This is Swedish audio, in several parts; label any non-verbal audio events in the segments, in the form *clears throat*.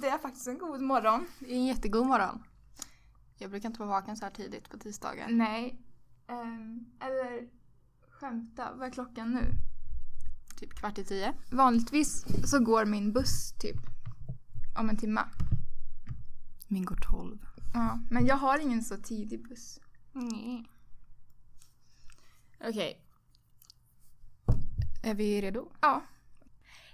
Det är faktiskt en god morgon. Det är en jättegod morgon. Jag brukar inte vara vaken så här tidigt på tisdagar. Nej. Ehm, eller skämta, vad är klockan nu? Typ kvart i tio. Vanligtvis så går min buss typ om en timme. Min går tolv. Ja, men jag har ingen så tidig buss. Nej. Okej. Är vi redo? Ja.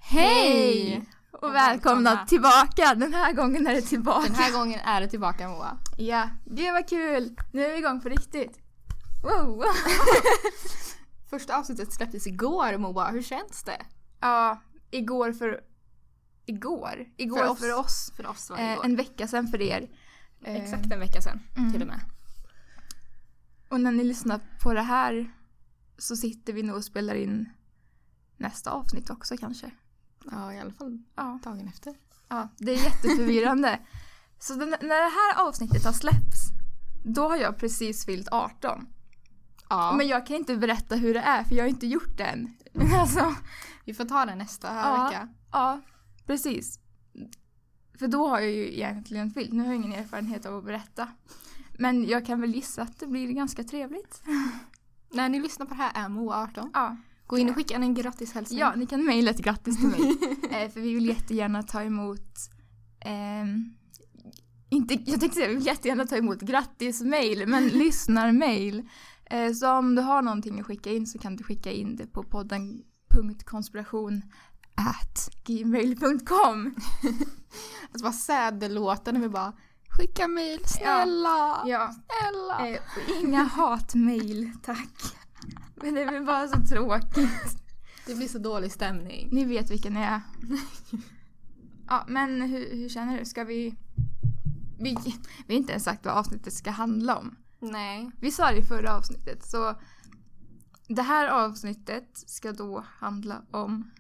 Hej! Och välkomna välkomna. tillbaka! Den här gången är det tillbaka. Den här gången är det tillbaka Moa. Ja, gud vad kul! Nu är vi igång på riktigt. Wow! *laughs* Första avsnittet släpptes igår Moa. Hur känns det? ja, igår för... Igår? Igår för För oss. oss. För oss var det Eh, en vecka sedan för er. Eh, Exakt en vecka sedan mm. till och med. Och när ni lyssnar på det här så sitter vi nog och spelar in nästa avsnitt också kanske. Ja, i alla fall Ja, dagen efter. ja det är jätteförvirrande. *laughs* så den, när det här avsnittet har släppts, då har jag precis fyllt 18. Ja, Men jag kan inte berätta hur det är för jag har inte gjort det än. *laughs* alltså, vi får ta det nästa Ja. vecka. ja, precis. För då har jag ju egentligen fyllt. Nu har jag ingen erfarenhet av att berätta. Men jag kan väl gissa att det blir ganska trevligt. *laughs* När ni lyssnar på det här är Moa 18. Ja, Gå in och skicka en gratis hälsning. ja ni kan mejla ett grattis till mig. *laughs* eh, för vi vill jättegärna ta emot ehm, inte, jag tänkte säga vi vill jättegärna ta emot grattismail, men *laughs* lyssnarmail. Eh, så om du har någonting att skicka in så kan du skicka in det på podden.konspiration at gmail.com. Alltså *laughs* vad sad det låter när vi bara Skicka mail, snälla! Ja. Snälla! Eh, inga hatmail, tack. Men det väl bara så tråkigt. Det blir så dålig stämning. Ni vet vilken jag är. Ja, men hur, hur känner du? Ska vi... vi... Vi har inte ens sagt vad avsnittet ska handla om. Nej. Vi sa det i förra avsnittet, så... Det här avsnittet ska då handla om...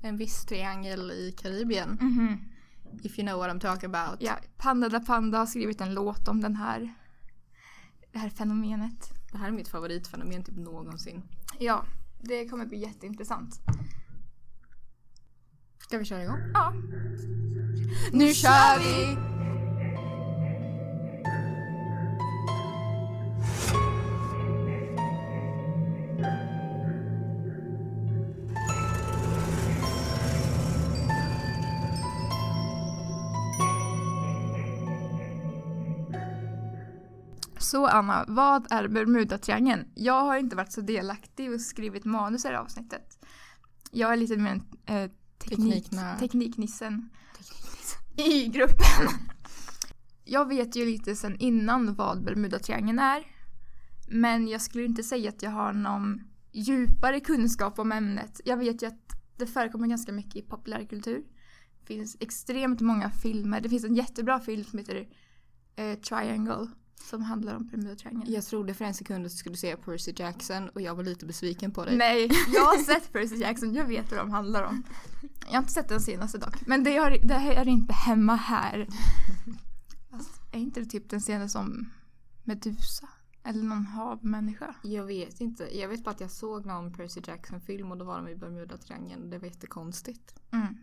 En viss triangel i Karibien. Mhm. If you know what I'm talking about. Ja, Panda da Panda har skrivit en låt om den här... Det här fenomenet. Det här är mitt favoritfenomen typ någonsin. Ja, det kommer bli jätteintressant. Ska vi köra igång? Ja. Nu kör vi! Så Anna, vad är Bermudatriangeln? Jag har inte varit så delaktig och skrivit manus i det här avsnittet. Jag är lite mer en eh, teknik, tekniknissen *laughs* i gruppen. Jag vet ju lite sen innan vad Bermudatriangeln är. Men jag skulle inte säga att jag har någon djupare kunskap om ämnet. Jag vet ju att det förekommer ganska mycket i populärkultur. Det finns extremt många filmer. Det finns en jättebra film som heter eh, Triangle som handlar om Bermudatriangeln. Jag trodde för en sekund att du skulle säga Percy Jackson och jag var lite besviken på dig. Nej, jag har *laughs* sett Percy Jackson, jag vet vad de handlar om. Jag har inte sett den senaste dock, men det, har, det är inte hemma här. Fast är inte det typ den senaste om Medusa? Eller någon havmänniska? Jag vet inte. Jag vet bara att jag såg någon Percy Jackson-film och då var de i Bermuda-triangeln. Det var jättekonstigt. Mm.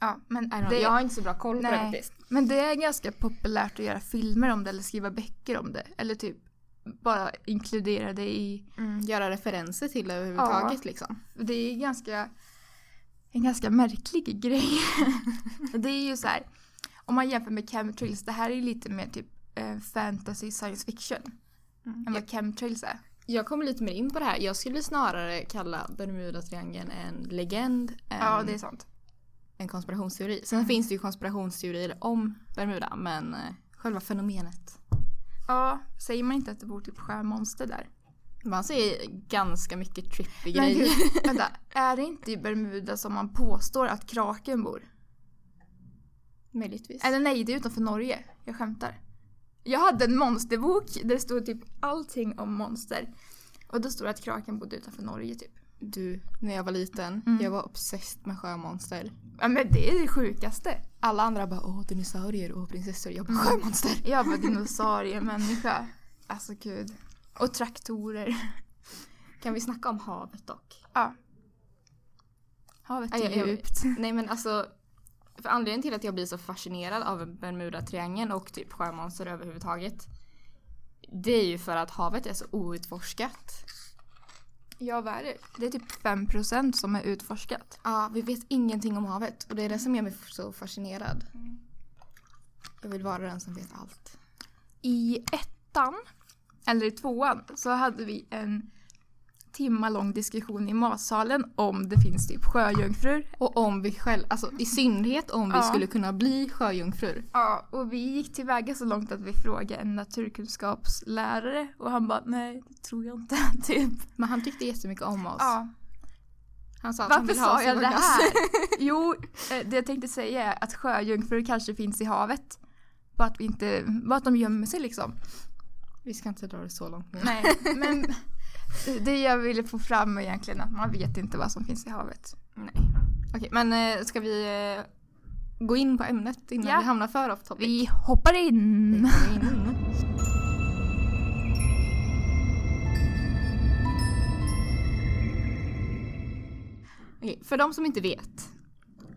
Ja, men det, Jag har inte så bra koll på det Nej. faktiskt. men det är ganska populärt att göra filmer om det eller skriva böcker om det. Eller typ bara inkludera det i Mm, göra referenser till det överhuvudtaget liksom. Det är ganska, en ganska märklig grej. *laughs* det är ju så här, om man jämför med chemtrails, det här är lite mer typ eh, fantasy science fiction än Jag, vad chemtrails är. jag kommer lite mer in på det här. Jag skulle snarare kalla Bermuda-triangeln en legend än Ja, det är sant. En konspirationsteori. Sen finns det ju konspirationsteorier om Bermuda men eh, själva fenomenet. Ja, säger man inte att det bor typ sjömonster där? Man ser ganska mycket trippy Men grejer. gud, *laughs* vänta, är det inte i Bermuda som man påstår att kraken bor? Möjligtvis. Eller nej, det är utanför Norge. Jag skämtar. Jag hade en monsterbok där det stod typ allting om monster. Och då stod det att kraken bodde utanför Norge typ. Du, när jag var liten, Mm. jag var obsessed med sjömonster. Ja men det är det sjukaste. Alla andra bara åh dinosaurier och prinsessor. Jag bara Mm. sjömonster. *laughs* Jag var dinosauriemänniska. Alltså gud. Och traktorer. Kan vi snacka om havet dock? Ja. Havet Ja, är jag- jag- djupt. *laughs* Nej men alltså för anledningen till att jag blir så fascinerad av Bermuda-triangeln och typ sjömonster överhuvudtaget. Det är ju för att havet är så outforskat. Ja, vad är det? Det är typ 5% som är utforskat. Ja, vi vet ingenting om havet och det är det som gör mig så fascinerad. Jag vill vara den som vet allt. I ettan, eller i tvåan, så hade vi en timma lång diskussion i matsalen om det finns typ sjöjungfrur. Och om vi själv, alltså i synnerhet om vi Ja. skulle kunna bli sjöjungfrur. Ja, och vi gick tillväga så långt att vi frågade en naturkunskapslärare och han bara nej, det tror jag inte. *laughs* typ. Men han tyckte jättemycket om oss. Ja, Han sa att han varför ville ha sa jag det här? *laughs* Jo, eh, det jag tänkte säga är att sjöjungfrur kanske finns i havet. Bara att vi inte, bara att de gömmer sig liksom. Vi ska inte dra det så långt nu. Nej, men *laughs* det jag ville få fram är egentligen att man vet inte vad som finns i havet. Nej. Okej, men eh, ska vi eh, gå in på ämnet innan Ja. vi hamnar för off topic? Vi hoppar in! Vi *laughs* in. Okej, för de som inte vet,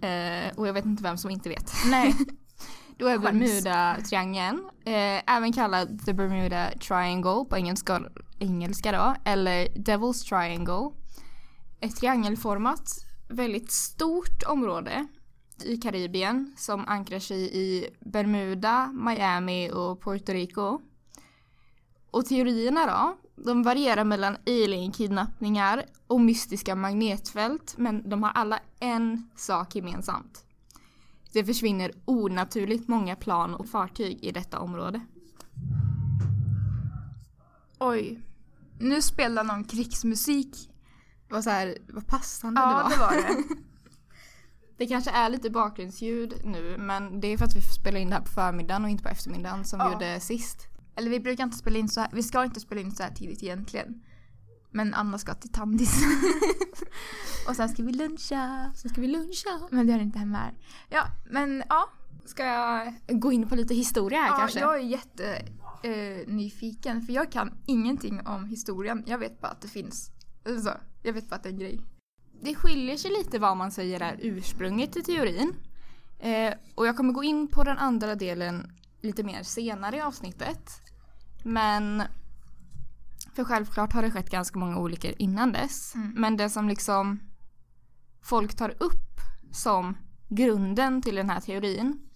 eh, och jag vet inte vem som inte vet, Nej. *laughs* då är. Bermuda-triangeln, även kallad the Bermuda Triangle på engelska, engelska då, eller Devil's Triangle, ett triangelformat, väldigt stort område i Karibien som ankrar sig i Bermuda, Miami och Puerto Rico. Och teorierna då, de varierar mellan alien-kidnappningar och mystiska magnetfält, men de har alla en sak gemensamt. Det försvinner onaturligt många plan och fartyg i detta område. Oj. Nu spelar någon krigsmusik. Det var så här, vad passande det Ja, var. det var det. *laughs* Det kanske är lite bakgrundsljud nu, men det är för att vi spelar in det här på förmiddagen och inte på eftermiddagen som vi Ja. gjorde sist. Eller vi brukar inte spela in så här. Vi ska inte spela in så här tidigt egentligen. Men Anna ska till Tandis. *laughs* och sen ska vi luncha. Så ska vi luncha. Men det är inte hemma här. Ja, men ja. Ska jag gå in på lite historia här ja kanske? jag är jätte eh, nyfiken. För jag kan ingenting om historien. Jag vet bara att det finns. Alltså, jag vet bara att det är en grej. Det skiljer sig lite vad man säger är ursprunget till teorin. Eh, och jag kommer gå in på den andra delen lite mer senare i avsnittet. Men för självklart har det skett ganska många olyckor innan dess. Mm. Men det som liksom folk tar upp som grunden till den här teorin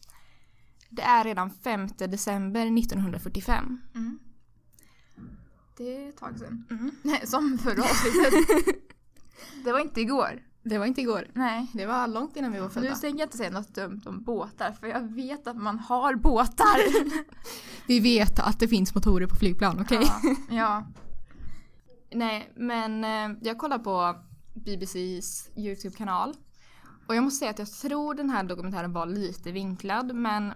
det är redan 5 december 1945. Mm. Det är ett tag sedan. Mm. *laughs* Som förra avsnittet. *laughs* det var inte igår. Det var inte igår. Nej. Det var långt innan vi var födda. Nu tänker jag inte säga något dumt om båtar för jag vet att man har båtar. *laughs* Vi vet att det finns motorer på flygplan, okej? ja, ja. Nej, men eh, jag kollar på BBCs YouTube-kanal. Och jag måste säga att jag tror den här dokumentären var lite vinklad, men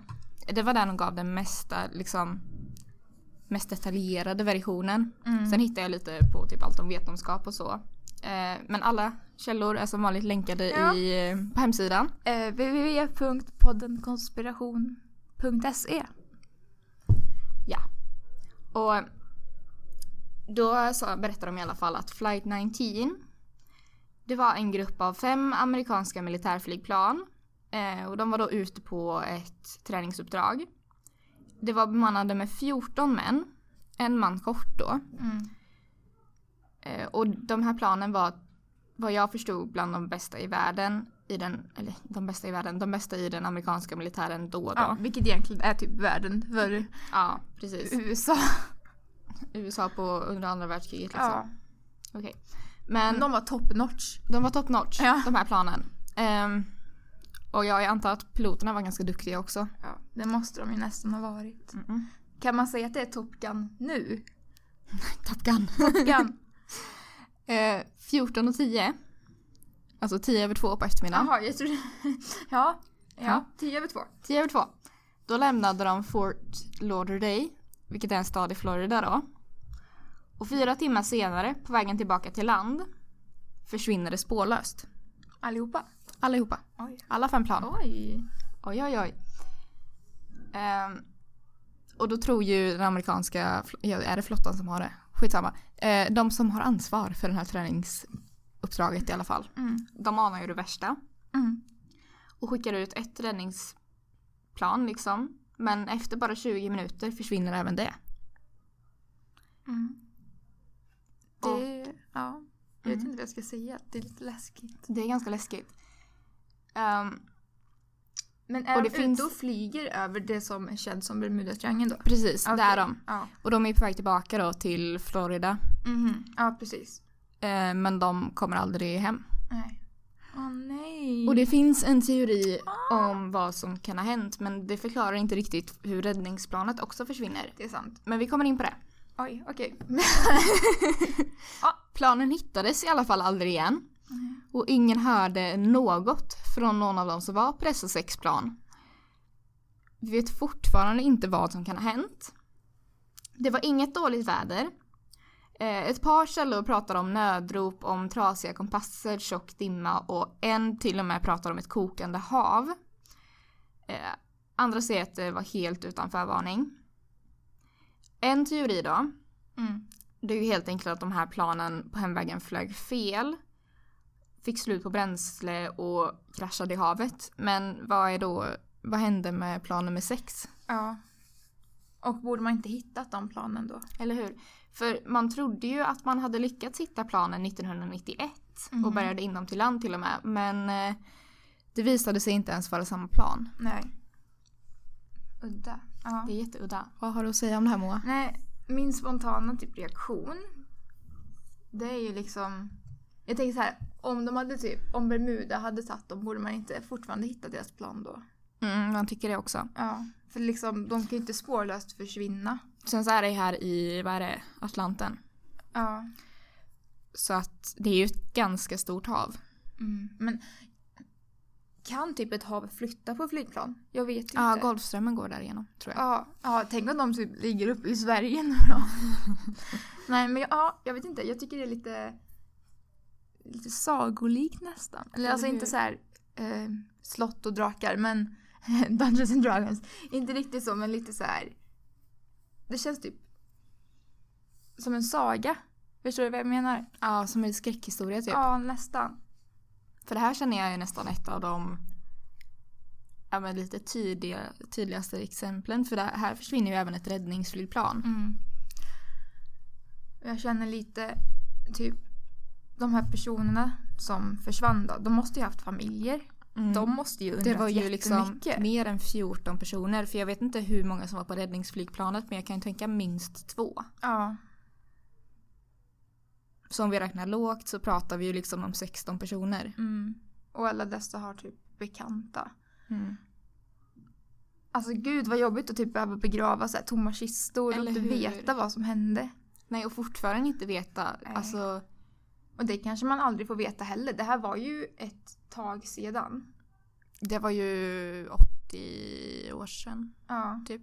det var den som gav den mesta, liksom, mest detaljerade versionen. Mm. Sen hittade jag lite på typ allt om vetenskap och så. Eh, men alla källor är som vanligt länkade Ja. i, eh, på hemsidan. Eh, www.poddenkonspiration.se Ja. Och då så berättar de i alla fall att Flight 19 det var en grupp av fem amerikanska militärflygplan eh, och de var då ute på ett träningsuppdrag. Det var bemannade med 14 män, en man kort då. mm. Eh, och de här planen var vad jag förstod bland de bästa i världen i den, eller de bästa i världen, de bästa i den amerikanska militären då då. ja, Vilket egentligen är typ världen för ja precis. USA. USA på under andra världskriget liksom. Ja. Okej. Men Men de var top notch. de var top notch, Ja. de här planen. Ehm, och jag antar att piloterna var ganska duktiga också. Ja, det måste de ju nästan ha varit. Mm-mm. Kan man säga att det är Top Gun nu? *laughs* Top Gun. Top Gun. *laughs* Eh, 14 och 10. Alltså 10 över 2 på eftermiddagen. Jaha, jag tror *laughs* Ja. Ja. Ja, 10 över 2. 10 över 2. Då lämnade de Fort Lauderdale, vilket är en stad i Florida då. Och fyra timmar senare, på vägen tillbaka till land, försvinner det spårlöst. Allihopa? Allihopa. Oj. Alla fem plan. Oj. Oj, oj, oj. Ehm, och då tror ju den amerikanska, är det flottan som har det? Skitsamma. Eh, de som har ansvar för det här träningsuppdraget i alla fall. Mm. De anar ju det värsta. Mm. och skickar ut ett räddningsplan liksom. Men efter bara 20 minuter försvinner även det. Mm. Och- Det, ja. Jag vet Mm. inte vad jag ska säga. Det är lite läskigt. Det är ganska läskigt. Ehm, Men är Och de det finns- ute och flyger över det som känt som Bermudatriangeln då? precis, det Okej. är de. Ja. Och de är på väg tillbaka då till Florida. Mhm. ja, precis. Eh, men de kommer aldrig hem. Nej. Åh nej. Och det finns en teori om vad som kan ha hänt men det förklarar inte riktigt hur räddningsplanet också försvinner. det är sant. Men vi kommer in på det. Oj, okej. *laughs* *laughs* Planen hittades i alla fall aldrig igen. Och ingen hörde något från någon av dem som var på dessa sex plan. Vi vet fortfarande inte vad som kan ha hänt. Det var inget dåligt väder. Eh, Ett par källor pratar om nödrop, om trasiga kompasser, tjock dimma och en till och med pratar om ett kokande hav. Eh, Andra säger att det var helt utan förvarning. En teori då, Mm. det är ju helt enkelt att de här planen på hemvägen flög fel. Fick slut på bränsle och kraschade i havet. Men vad är då, vad hände med plan nummer sex? Ja. Och borde man inte hittat de planen då? Eller hur? För man trodde ju att man hade lyckats hitta planen 1991 och Mhm. bärgade in dem till land till och med. Men eh, det visade sig inte ens vara samma plan. Nej. Udda. Ja. Det är jätteudda. Vad har du att säga om det här Moa? Nej, min spontana typ reaktion. Det är ju liksom. Jag tänker så här. Om de hade typ. Om Bermuda hade tagit dem borde man inte fortfarande hitta deras plan då. Mm, man tycker det också. Ja. För liksom de kan ju inte spårlöst försvinna. Sen så är det här i, vad är det, Atlanten. Ja. Så att det är ju ett ganska stort hav. Mm. Men kan typ ett hav flytta på flygplan? Jag vet inte. Ja, Golfströmmen går där igenom tror jag. Ja, ja, tänk om de typ ligger uppe i Sverige nu då. *laughs* Nej men ja, jag vet inte. Jag tycker det är lite lite sagolikt nästan. Eller alltså Eller inte så här eh, slott och drakar men *laughs* Dungeons and Dragons. Inte riktigt så men lite så här. Det känns typ som en saga. Förstår du vad jag menar? Ja, som en skräckhistoria typ. Ja, nästan. För det här känner jag är nästan ett av de ja, men lite tydliga, tydligaste exemplen. För det här försvinner ju även ett räddningsflygplan. Mm. Jag känner lite typ de här personerna som försvann då. De måste ju haft familjer. Mm. De måste ju det var ju liksom mer än 14 personer. För jag vet inte hur många som var på räddningsflygplanet men jag kan ju tänka minst två. Ja. Så om vi räknar lågt så pratar vi ju liksom om 16 personer. Mm. Och alla dessa har typ bekanta. Mm. Alltså gud vad jobbigt att typ behöva begrava så här tomma kistor och Eller inte hur? veta vad som hände. Nej och fortfarande inte veta. Nej. Alltså, Och det kanske man aldrig får veta heller. Det här var ju ett tag sedan. det var ju 80 år sedan Ja. typ.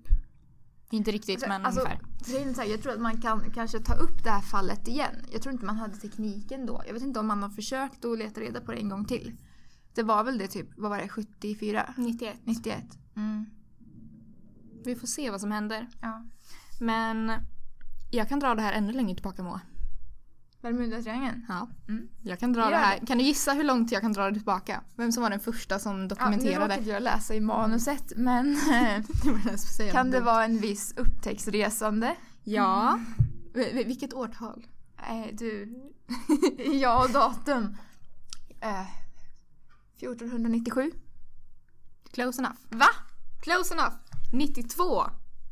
Inte riktigt Alltså, men alltså, ungefär. så här, jag tror att man kan kanske ta upp det här fallet igen. Jag tror inte man hade tekniken då. Jag vet inte om man har försökt att leta reda på det en gång till. Det var väl det typ, vad var det, 74? 91. 91? Mm. Vi får se vad som händer. Ja. Men jag kan dra det här ännu längre tillbaka Moa. Bermudatriangeln? Ja. Mm. Jag kan dra det här. Kan du gissa hur långt jag kan dra det tillbaka? Vem som var den första som Ja, nu dokumenterade? råkade jag läsa i manuset men *laughs* det den speciella kan det vara en viss upptäcktsresande? Ja. V- vilket årtal? Nej du, *laughs* ja och datum. Eh, 1497? Close enough. Va? Close enough. 92.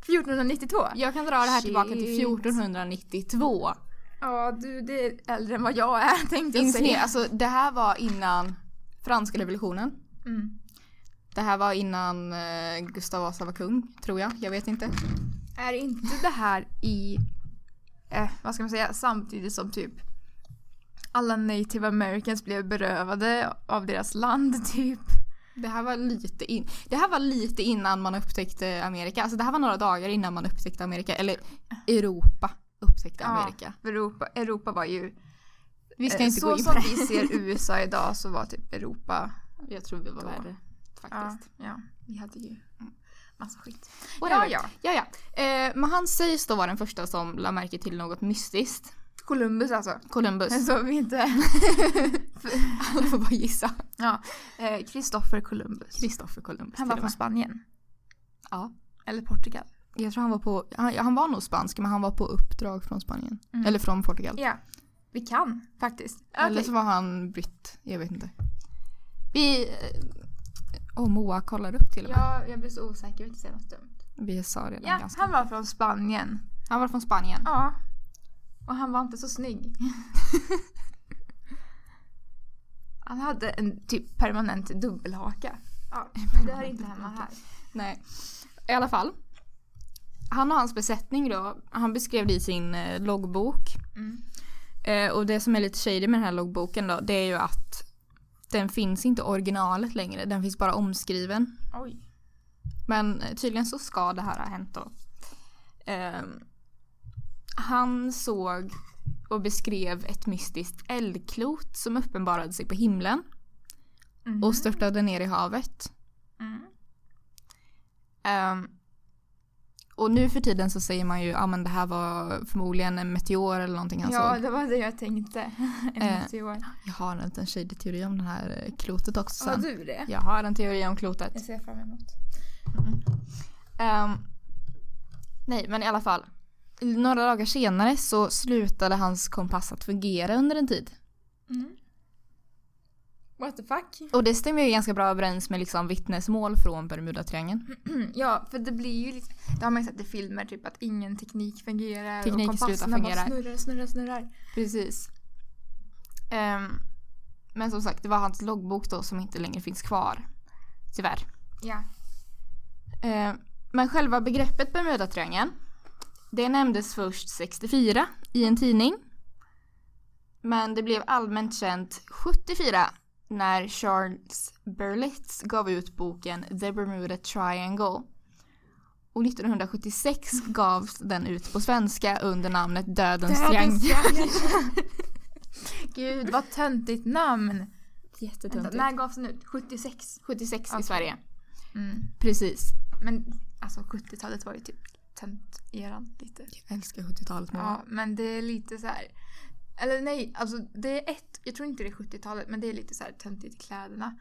1492? Jag kan dra det här tillbaka till Shit. 1492. Ja du, det är äldre än vad jag är *laughs* tänkte jag säga. Alltså det här var innan franska revolutionen. Mm. Det här var innan eh, Gustav Vasa var kung, tror jag. Jag vet inte. Är inte det här i, eh, vad ska man säga, samtidigt som typ alla native americans blev berövade av deras land *laughs* typ? Det här var lite in, Det här var lite innan man upptäckte Amerika. Alltså det här var några dagar innan man upptäckte Amerika. Eller Europa upptäckte Amerika. Ja, Europa, Europa var ju, Vi ska eh, inte så gå in på som det. vi ser *laughs* USA idag så var typ Europa, Jag tror vi var Då. värre. ja, Faktiskt. ja, vi hade ju massa skit. Whatever. Ja, ja. ja, ja. Eh, men han sägs då vara den första som la märke till något mystiskt. Columbus alltså. Columbus. *laughs* Så vi inte... *laughs* Alla får bara gissa. Ja. Eh, Christopher Columbus. Kristoffer Columbus. Han var från. Spanien. Ja. Eller Portugal. Jag tror han var på, han, han var nog spansk men han var på uppdrag från Spanien. Mm. Eller från Portugal. Ja. Vi kan faktiskt. Eller så var han britt. Jag vet inte. Vi... Och Moa kollar upp till och med. Ja, jag blir så osäker. Jag vill inte säga något dumt. Vi sa redan Ja, ganska. han var från Spanien. Han var från Spanien. Ja. Och han var inte så snygg. *laughs* han hade en typ permanent dubbelhaka. Ja, men det hör inte hemma här. Nej. I alla fall. Han och hans besättning då, han beskrev det i sin eh, loggbok. Mm. Eh, och det som är lite shady med den här loggboken då, det är ju att den finns inte originalet längre, den finns bara omskriven. Oj. Men eh, tydligen så ska det här ha hänt då. Ehm, han såg och beskrev ett mystiskt eldklot som uppenbarade sig på himlen Mhm. och störtade ner i havet. Mm. Ehm, och nu för tiden så säger man ju att ah, men det här var förmodligen en meteor eller någonting han Ja, såg. det var det jag tänkte. *laughs* En Eh, meteor. Jag har en liten shady teori om det här eh, klotet också Har du det? Jag har en teori om klotet. Jag ser fram emot. Ehm, nej, men i alla fall. Några dagar senare så slutade hans kompass att fungera under en tid. Mm. What the fuck? Och det stämmer ju ganska bra överens med liksom vittnesmål från Bermudatriangeln. *clears throat* Ja, för det blir ju lite... Det har man ju sett i filmer, typ att ingen teknik fungerar. Teknik och kompasserna bara snurrar, snurrar, snurrar. Precis. Ehm, men som sagt, det var hans loggbok då som inte längre finns kvar. Tyvärr. Ja. Ehm, men själva begreppet Bermudatriangeln, det nämndes först 64 i en tidning. Men det blev allmänt känt 74 när Charles Berlitz gav ut boken The Bermuda Triangle. Och 1976 gavs den ut på svenska under namnet Dödens triangel. *laughs* Gud, vad töntigt namn. Jättetöntigt. när gavs den ut? 76? 76 i Okej. Sverige. Mm. Precis. Men alltså 70-talet var ju typ tönt-eran lite. Jag älskar 70-talet med. Ja, men det är lite så här. Eller nej, alltså det är ett, jag tror inte det är 70-talet, men det är lite så här töntigt i kläderna.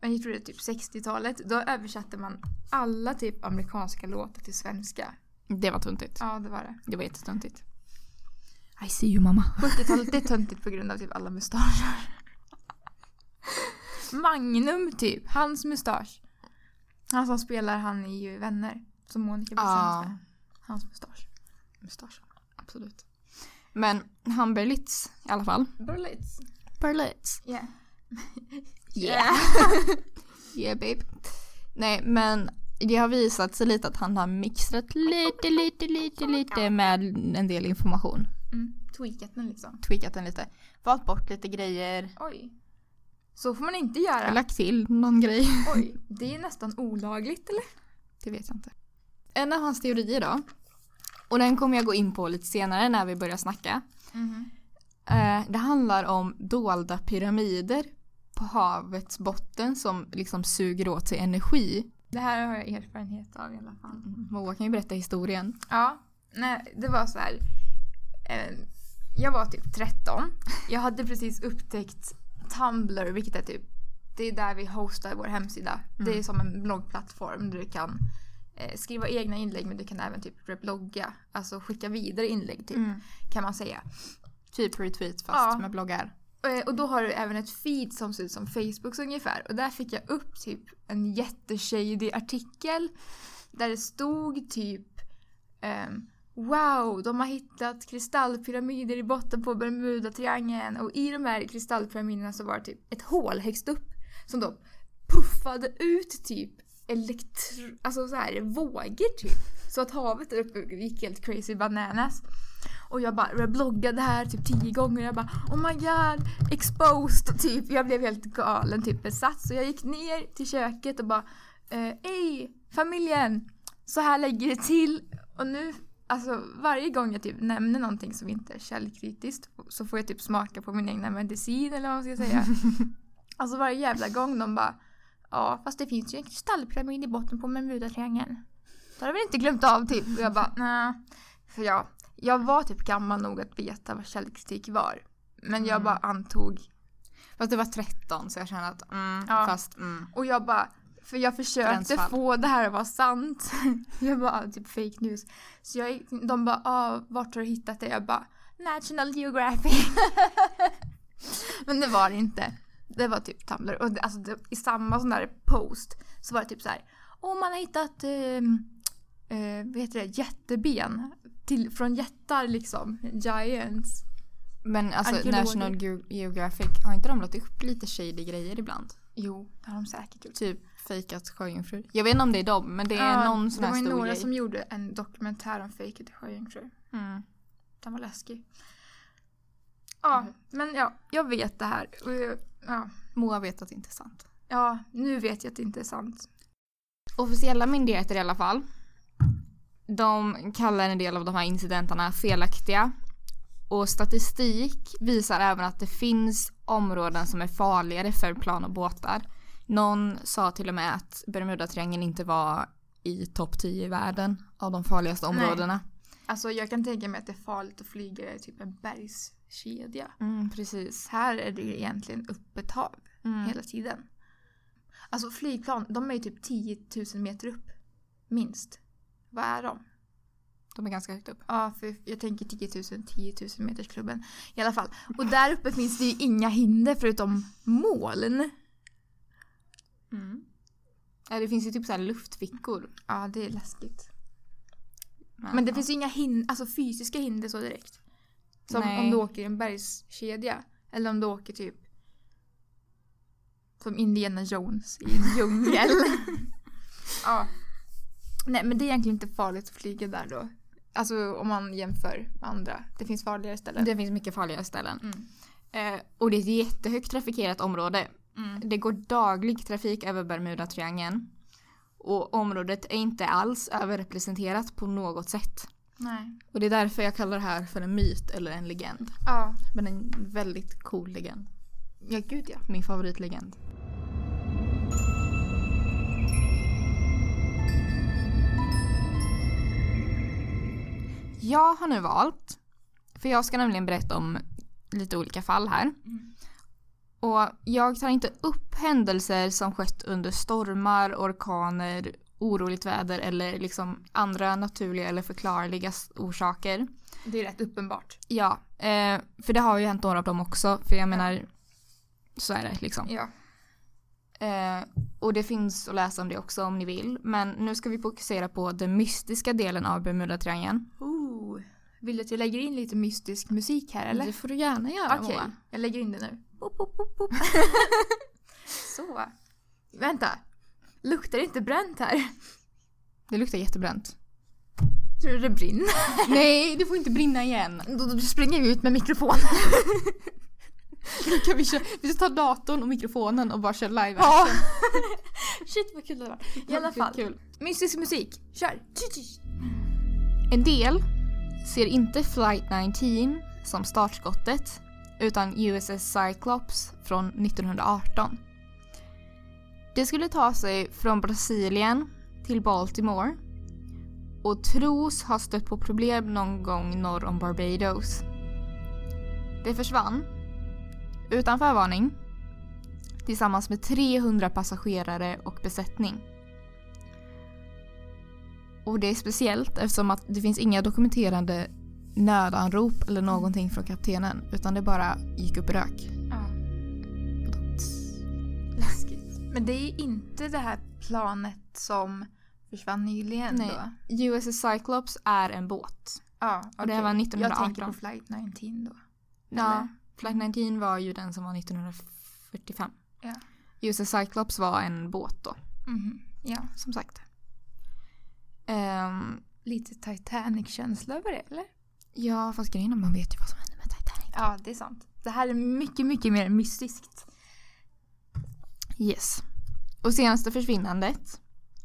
Men jag tror det är typ 60-talet. Då översatte man alla typ amerikanska låtar till svenska. Det var tuntigt. Ja, det var det. Det var jättetöntigt. I see you mamma. 70-talet är töntigt på grund av typ alla mustascher. Magnum typ, hans mustasch. Han som spelar han är ju Vänner. Som Monica Ja, Wislund Hans mustasch. mustasch. Absolut. Men han Berlitz i alla fall. Bullets. Berlitz. *laughs* Yeah. Yeah. *laughs* yeah babe. Nej men det har visat sig lite att han har mixat lite, lite, lite, lite med en del information. Mm. Tweakat den liksom. Tweakat den lite. Valt bort lite grejer. Oj. Så får man inte göra. Lagt till någon grej. Oj, det är nästan olagligt eller? Det vet jag inte. En av hans teorier då. Och den kommer jag gå in på lite senare när vi börjar snacka. Eh, det handlar om dolda pyramider på havets botten som liksom suger åt sig energi. Det här har jag erfarenhet av i alla fall. Moa kan ju berätta historien. Ja, nej, det var så här. Eh, jag var typ 13. Jag hade precis upptäckt Tumblr, vilket är typ det är där vi hostar vår hemsida. Det är som en bloggplattform där du kan skriva egna inlägg men du kan även typ reblogga. Alltså skicka vidare inlägg typ, kan man säga. Typ retweet fast Ja. med bloggar. Eh, Och då har du även ett feed som ser ut som Facebooks ungefär. Och där fick jag upp typ en jätteshady artikel. Där det stod typ ehm, Wow, de har hittat kristallpyramider i botten på Bermudatriangeln. Och i de här kristallpyramiderna så var det typ ett hål högst upp. Som då puffade ut typ elektro... Alltså så här vågor typ. Så att havet där uppe gick helt crazy bananas. Och jag bara jag bloggade här typ tio gånger. Jag bara oh my god, exposed typ. Jag blev helt galen, typ besatt. Så jag gick ner till köket och bara eh, Ey familjen! Så här lägger det till. Och nu, alltså varje gång jag typ nämner någonting som inte är källkritiskt så får jag typ smaka på min egna medicin eller vad man ska säga. *laughs* alltså varje jävla gång de bara Ja fast det finns ju en kristallpyramid i botten på Bermudatriangeln. Det har de väl inte glömt av typ. Och jag bara nej. För ja, Jag var typ gammal nog att veta vad källkritik var. Men jag Mm. bara antog. Fast det var 13 så jag känner att mm, Ja. fast mm. Och jag bara, för jag försökte få det här att vara sant. *laughs* jag bara, ah, typ fake news. Så jag, de bara, ah, vart har du hittat det? Jag bara, National Geographic. *laughs* Men det var det inte. Det var typ Tumblr. Och det, alltså det, i samma sån där post så var det typ så här. Åh, man har hittat ehm, eh, vad heter det, jätteben. Till, från jättar liksom. Giants. Men alltså. National Ge- Geographic, har inte de lagt upp lite shady grejer ibland? Jo, det har de säkert gjort. Typ fejkat sjöjungfrrur. Jag vet inte om det är dem men det är Ja, någon sån Det här var ju stor några grej. som gjorde en dokumentär om fejket i sjöjungfrur. Mm. Den var läskig. Ja, Mhm. men ja, jag vet det här. Ja, Moa vet att det inte är sant. ja, nu vet jag att det inte är sant. Officiella myndigheter i alla fall. De kallar en del av de här incidenterna felaktiga. Och statistik visar även att det finns områden som är farligare för plan och båtar. Någon sa till och med att Bermudatriangeln inte var i topp 10 i världen av de farligaste Nej. områdena. Alltså jag kan tänka mig att det är farligt att flyga i typ en bergskedja. Mm, precis. Här är det ju egentligen öppet hav Mm. hela tiden. Alltså flygplan, de är ju typ 10 000 meter upp. Minst. Vad är de? De är ganska högt upp. Ja, för jag tänker 10 000, 10 000 meters klubben. I alla fall. Och där uppe finns det ju inga hinder förutom moln. Mm. Ja, det finns ju typ så här luftfickor. Ja, det är läskigt. Men det finns ju inga hin- alltså fysiska hinder så direkt. Som Nej. om du åker i en bergskedja. Eller om du åker typ som Indiana Jones i en djungel. *laughs* ja. Nej men det är egentligen inte farligt att flyga där då. Alltså om man jämför med andra. Det finns farligare ställen. Det finns mycket farliga ställen. Mm. Eh, och det är ett jättehögt trafikerat område. Mm. Det går daglig trafik över Bermudatriangeln. Och området är inte alls överrepresenterat på något sätt. Nej. Och det är därför jag kallar det här för en myt eller en legend. Ja. Men en väldigt cool legend. Ja gud ja. Min favoritlegend. Jag har nu valt, för jag ska nämligen berätta om lite olika fall här. Mm. Och jag tar inte upp händelser som skett under stormar, orkaner, oroligt väder eller liksom andra naturliga eller förklarliga orsaker. Det är rätt uppenbart. Ja, eh, för det har ju hänt några av dem också. För jag menar, så är det liksom. Ja. Eh, och det finns att läsa om det också om ni vill. Men nu ska vi fokusera på den mystiska delen av Bermudatriangeln. Ooh. Vill du att jag lägger in lite mystisk musik här eller? Det får du gärna göra Okej, Moa. jag lägger in det nu. Boop, boop, boop. *laughs* Så. Vänta. Luktar det inte bränt här? Det luktar jättebränt. Tror du det brinner? Nej, det får inte brinna igen. Då, då springer vi ut med mikrofon. *laughs* Nu kan vi, köra, vi ska ta datorn och mikrofonen och bara köra live Ja. *laughs* Shit vad kul det var. I alla fall. Kul. Mystisk musik. Kör. En del ser inte Flight 19 som startskottet utan USS Cyclops från 1918. Det skulle ta sig från Brasilien till Baltimore och tros ha stött på problem någon gång norr om Barbados. Det försvann utan förvarning tillsammans med 300 passagerare och besättning. Och det är speciellt eftersom att det finns inga dokumenterade nödanrop eller någonting från kaptenen utan det bara gick upp rök. Men det är inte det här planet som försvann nyligen Nej. då? USS Cyclops är en båt. Ja, Och det var 1918. Jag tänker på flight 19 då. Ja, Eller? Flight 19 var ju den som var 1945. Ja. USS Cyclops var en båt då, Mhm. Ja. som sagt. Ehm, Lite Titanic-känsla över det eller? ja, fast grejen är man vet ju vad som hände med Titanic. Ja, det är sant. Det här är mycket, mycket mer mystiskt. Yes. Och senaste försvinnandet,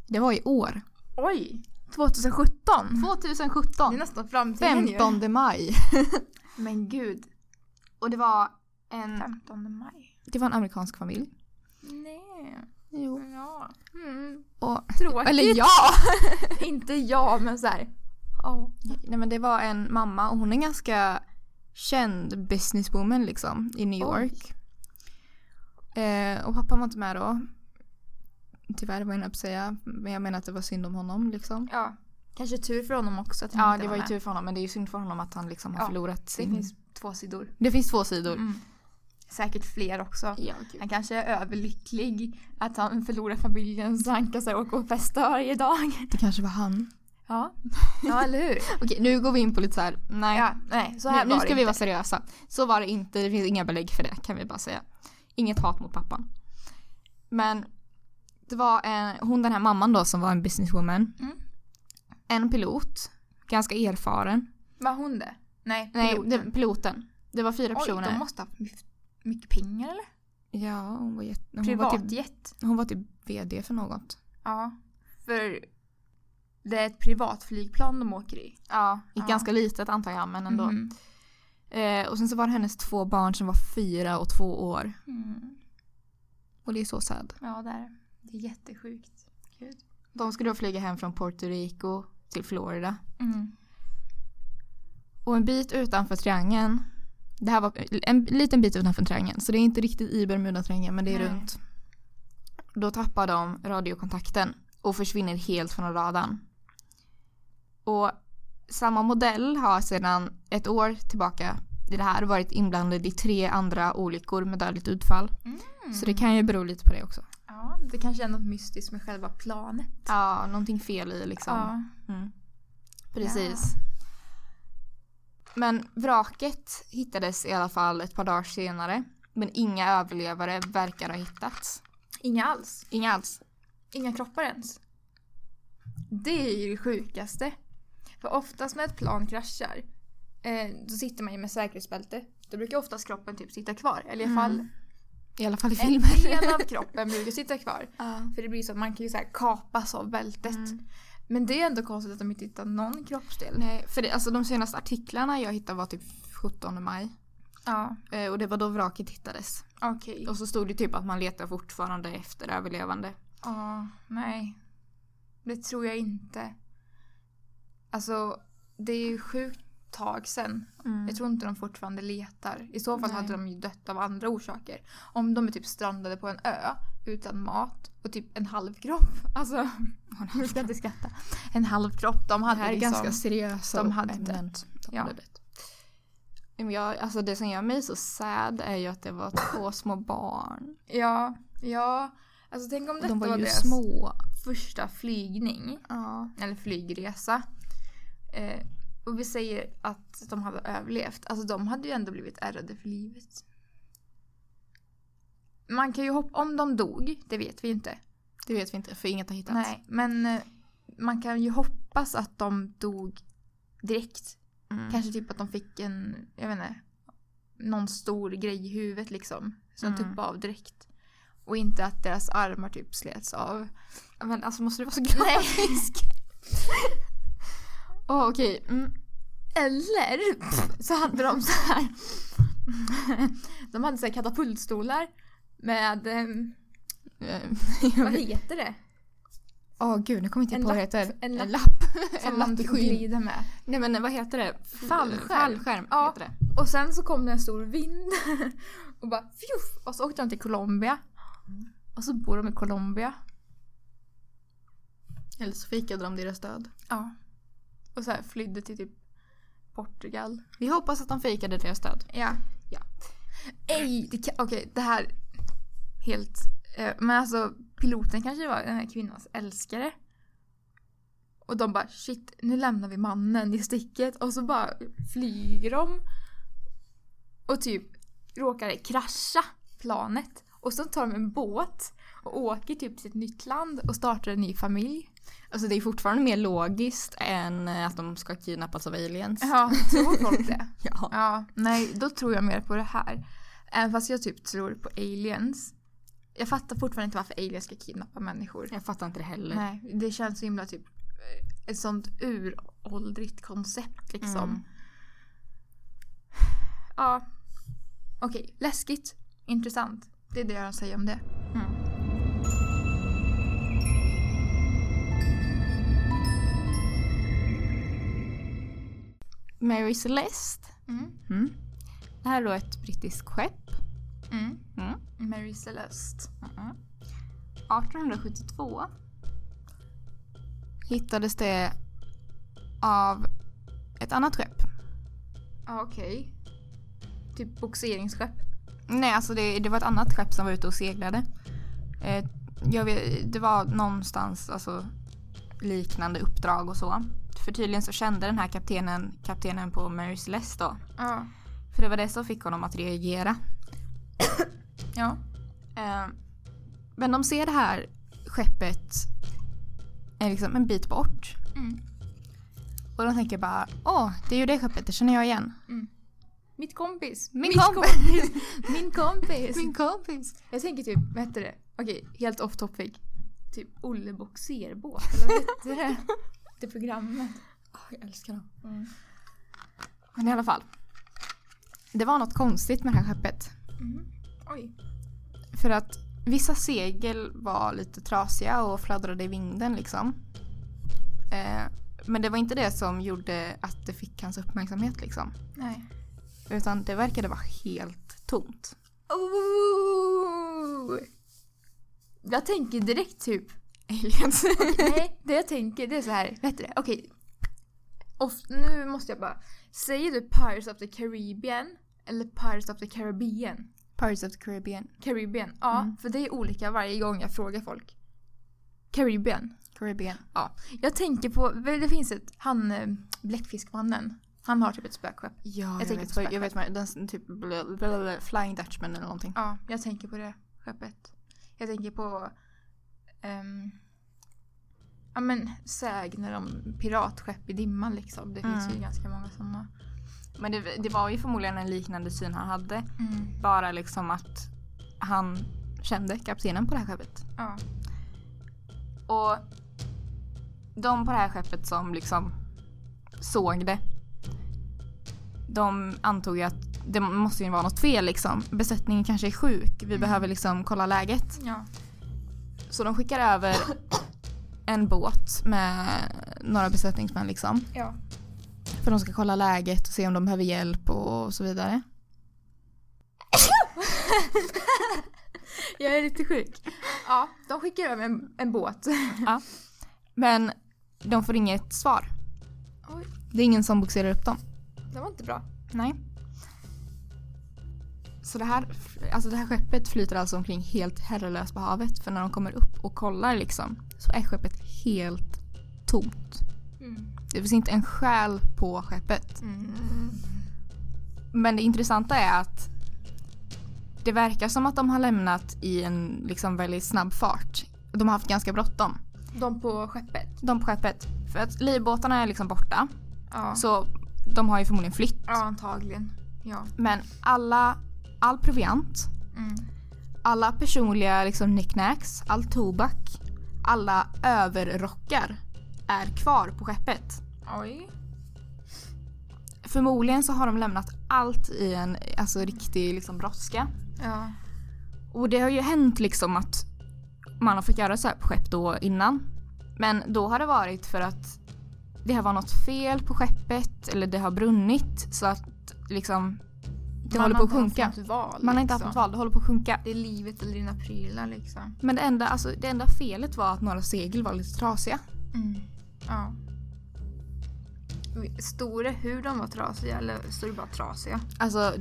det var i år. Oj! 2017! 2017. Det är nästan framtiden ju. 15 maj. *laughs* Men gud. Och det var en, 15 maj. det var en amerikansk familj. Nej. Jo. Ja. Mm. Och, Tråkigt. eller ja! *laughs* Inte jag, men så här. Ja. Nej men det var en mamma och hon är ganska känd businesswoman liksom i New Oj. Eh, och pappan var inte med då. Tyvärr var jag inne på säga. Men jag menar att det var synd om honom liksom. ja. Kanske tur för honom också att han Ja inte det var ju med. tur för honom men det är ju synd för honom att han liksom har Ja, förlorat Det sin... finns två sidor. Det finns två sidor. Mm. Säkert fler också. Ja. Han kanske är överlycklig att han förlorar familjen så han kan åka och festa varje dag. Det kanske var han. Ja, ja eller hur? *laughs* Okej nu går vi in på lite så här. nej. Ja, nej, så här nu, nu var ska det vi inte. vara seriösa. Så var det inte, det finns inga belägg för det kan vi bara säga. Inget hat mot pappan. Men det var en, hon den här mamman då som var en businesswoman. Mm. En pilot, ganska erfaren. Var hon det? Nej, Nej, piloten. det, piloten. Det var fyra Oj, personer. de måste ha haft my- mycket pengar eller? Ja, hon var, jätte, hon, var typ, Privatjet. hon var typ VD för något. Ja, för det är ett privatflygplan de åker i. Ja, ett Ja. ganska litet antar jag men ändå. Mm. Eh, och sen så var det hennes två barn som var fyra och två år. Mm. Och det är så sad. Ja, det är det. Det är jättesjukt. Gud. De skulle då flyga hem från Puerto Rico till Florida. Mm. Och en bit utanför triangeln. Det här var en liten bit utanför triangeln. Så det är inte riktigt i Bermudatriangeln men det är Nej. runt. Då tappar de radiokontakten och försvinner helt från radarn. Och samma modell har sedan ett år tillbaka i det här varit inblandad i tre andra olyckor med dödligt utfall. Mm. Så det kan ju bero lite på det också. Ja, det kanske är något mystiskt med själva planet. Ja, någonting fel i liksom. Ja. Mm. Precis. Men vraket hittades i alla fall ett par dagar senare. Men inga överlevare verkar ha hittats. Inga alls. Inga alls. Inga kroppar ens. Det är ju det sjukaste. För oftast när ett plan kraschar, eh, då sitter man ju med säkerhetsbälte. Då brukar oftast kroppen typ sitta kvar. Eller i alla fall I alla fall i en filmer. del av *laughs* kroppen brukar sitta kvar. Ja. För det blir så att man kan ju så här kapas av bältet. Mm. Men det är ändå konstigt att de inte hittar någon kroppsdel. Nej, för det, alltså de senaste artiklarna jag hittade var typ 17 maj. Ja, Eh, och det var då vraket hittades. okej. Och så stod det typ att man letar fortfarande efter överlevande. Ja, nej. Det tror jag inte. Alltså, det är ju sjukt tag sen. Jag tror inte de fortfarande letar. I så fall Nej. hade de ju dött av andra orsaker. Om de är typ strandade på en ö utan mat och typ en halv kropp. *laughs* Alltså, nu ska inte skratta. En halv kropp. De Det hade här är liksom... ganska seriösa de hade ämnen. dött. De Ja. hade dött. Jag, alltså det som gör mig så sad är ju att det var två små barn. Ja, ja. Alltså tänk om detta De var ju deras små. första flygning. Ja. Eller flygresa. Eh, och vi säger att de hade överlevt. Alltså de hade ju ändå blivit ärrade för livet. Man kan ju hoppa... Om de dog, det vet vi inte. Det vet vi inte för inget har hittats. Nej, men eh, man kan ju hoppas att de dog direkt. Mm. Kanske typ att de fick en, jag vet inte, någon stor grej i huvudet liksom. Som Mm. tuppade av direkt. Och inte att deras armar typ slets av. Men alltså måste du vara så grafisk? *laughs* Åh okej. Mm. Eller *laughs* så hade de så här. *laughs* De hade så här katapultstolar med, ehm, Eh, *laughs* vad heter det? Åh gud, nu kommer jag inte En på vad det lapp, heter. en En lapp. lapp. Som en lapp i skyn. med. Nej men vad heter det? Fallskärm. Fallskärm Ja. heter det. Och sen så kom det en stor vind och bara fjuff! Och så åkte de till Colombia. Och så bor de i Colombia. Eller så fikade de deras död. Ja. Och så här flydde till typ Portugal. Vi hoppas att de fejkade deras död. Ja. Ja. Ej, det kan, okej det här helt, eh, men alltså piloten kanske var den här kvinnans älskare. Och de bara shit, nu lämnar vi mannen i sticket och så bara flyger de. Och typ råkar krascha planet. Och så tar de en båt och åker typ till ett nytt land och startar en ny familj. Alltså det är fortfarande mer logiskt än eh, att de ska kidnappas av aliens. Ja, tror folk det? *laughs* Ja. Ja, nej, då tror jag mer på det här. Även fast jag typ tror på aliens. Jag fattar fortfarande inte varför aliens ska kidnappa människor. Jag fattar inte det heller. Nej, det känns så himla typ eh, ett sånt uråldrigt koncept liksom. Mm. Ja. Okej, läskigt. Intressant. Det är det jag har att säga om det. Mm. Mary Celeste. Mm. Mm. Det här är då ett brittiskt skepp. Mm. Mm. Mary Celeste. Mm. 1872 hittades det av ett annat skepp. Ja, okej. Typ boxeringsskepp. Nej, alltså det, det var ett annat skepp som var ute och seglade. Eh, jag vet, det var någonstans alltså, liknande uppdrag och så. För tydligen så kände den här kaptenen kaptenen på Mary Celeste då. Ja. För det var det som fick honom att reagera. *coughs* Ja. Eh, men de ser det här skeppet eh, liksom en bit bort. Mm. Och de tänker bara, åh, det är ju det skeppet, det känner jag igen. Mitt kompis. Min Mitt kompis. *laughs* Min kompis. Min kompis. Jag tänker typ, vad heter det? Okej, helt off topic. Typ Olle Boxerbåt, eller vad heter det? *laughs* Det programmet. jag älskar dem. Mm. Men i alla fall. Det var något konstigt med det här skeppet. Mm. Oj. För att vissa segel var lite trasiga och fladdrade i vinden liksom. Eh, men det var inte det som gjorde att det fick hans uppmärksamhet liksom. Nej. Utan det verkade vara helt tomt. Oh! Jag tänker direkt typ Aliens. *laughs* Nej, *laughs* det jag tänker det är så här, det? Okej. Off- nu måste jag bara, säger du Pirates of the Caribbean eller Pirates of the Caribbean? Pirates of the Caribbean. Caribbean, ja, Mm. för det är olika varje gång jag frågar folk. Caribbean. Caribbean. Ja, jag tänker på, det finns ett, han eh, Bläckfiskmannen. Han har typ ett spökskepp. Ja, jag, tänker vet, på jag vet vad- den typ bl- bl- bl- Flying Dutchman eller någonting. Ja, jag tänker på det skeppet. Jag tänker på ehm, ja men sägner om piratskepp i dimman liksom. Det finns Mm. ju ganska många sådana. Men det, det var ju förmodligen en liknande syn han hade. Mm. Bara liksom att han kände kaptenen på det här skeppet. Ja. Och de på det här skeppet som liksom såg det. De antog ju att det måste ju vara något fel liksom. Besättningen kanske är sjuk. Vi Mm. behöver liksom kolla läget. ja. Så de skickar över en båt med några besättningsmän liksom. Ja. För de ska kolla läget och se om de behöver hjälp och så vidare. Jag är lite sjuk. Ja, de skickar över en, en båt. Men de får inget svar. Det är ingen som boxerar upp dem. Det var inte bra. Nej. Så det här, alltså det här skeppet flyter alltså omkring helt herrelöst på havet. För när de kommer upp och kollar liksom så är skeppet helt tomt. Mm. Det finns inte en själ på skeppet. Mm. Men det intressanta är att det verkar som att de har lämnat i en liksom väldigt snabb fart. De har haft ganska bråttom. De på skeppet. De på skeppet. För att livbåtarna är liksom borta. Ja. Så de har ju förmodligen flytt. ja, antagligen. Ja. Men alla, all proviant, Mm. alla personliga liksom knickknacks, all tobak, alla överrockar är kvar på skeppet. Oj. Förmodligen så har de lämnat allt i en alltså, riktig liksom, brådska. Ja. Och det har ju hänt liksom att man har fått göra så här på skepp då innan. Men då har det varit för att det har varit något fel på skeppet eller det har brunnit så att liksom det Man håller på att sjunka. val, Man har inte haft liksom. något val, det håller på att sjunka. Det är livet eller dina prylar liksom. Men det enda, alltså, det enda felet var att några segel var lite trasiga. Mm. Ja. Stod det hur de var trasiga eller stod det bara trasiga? Alltså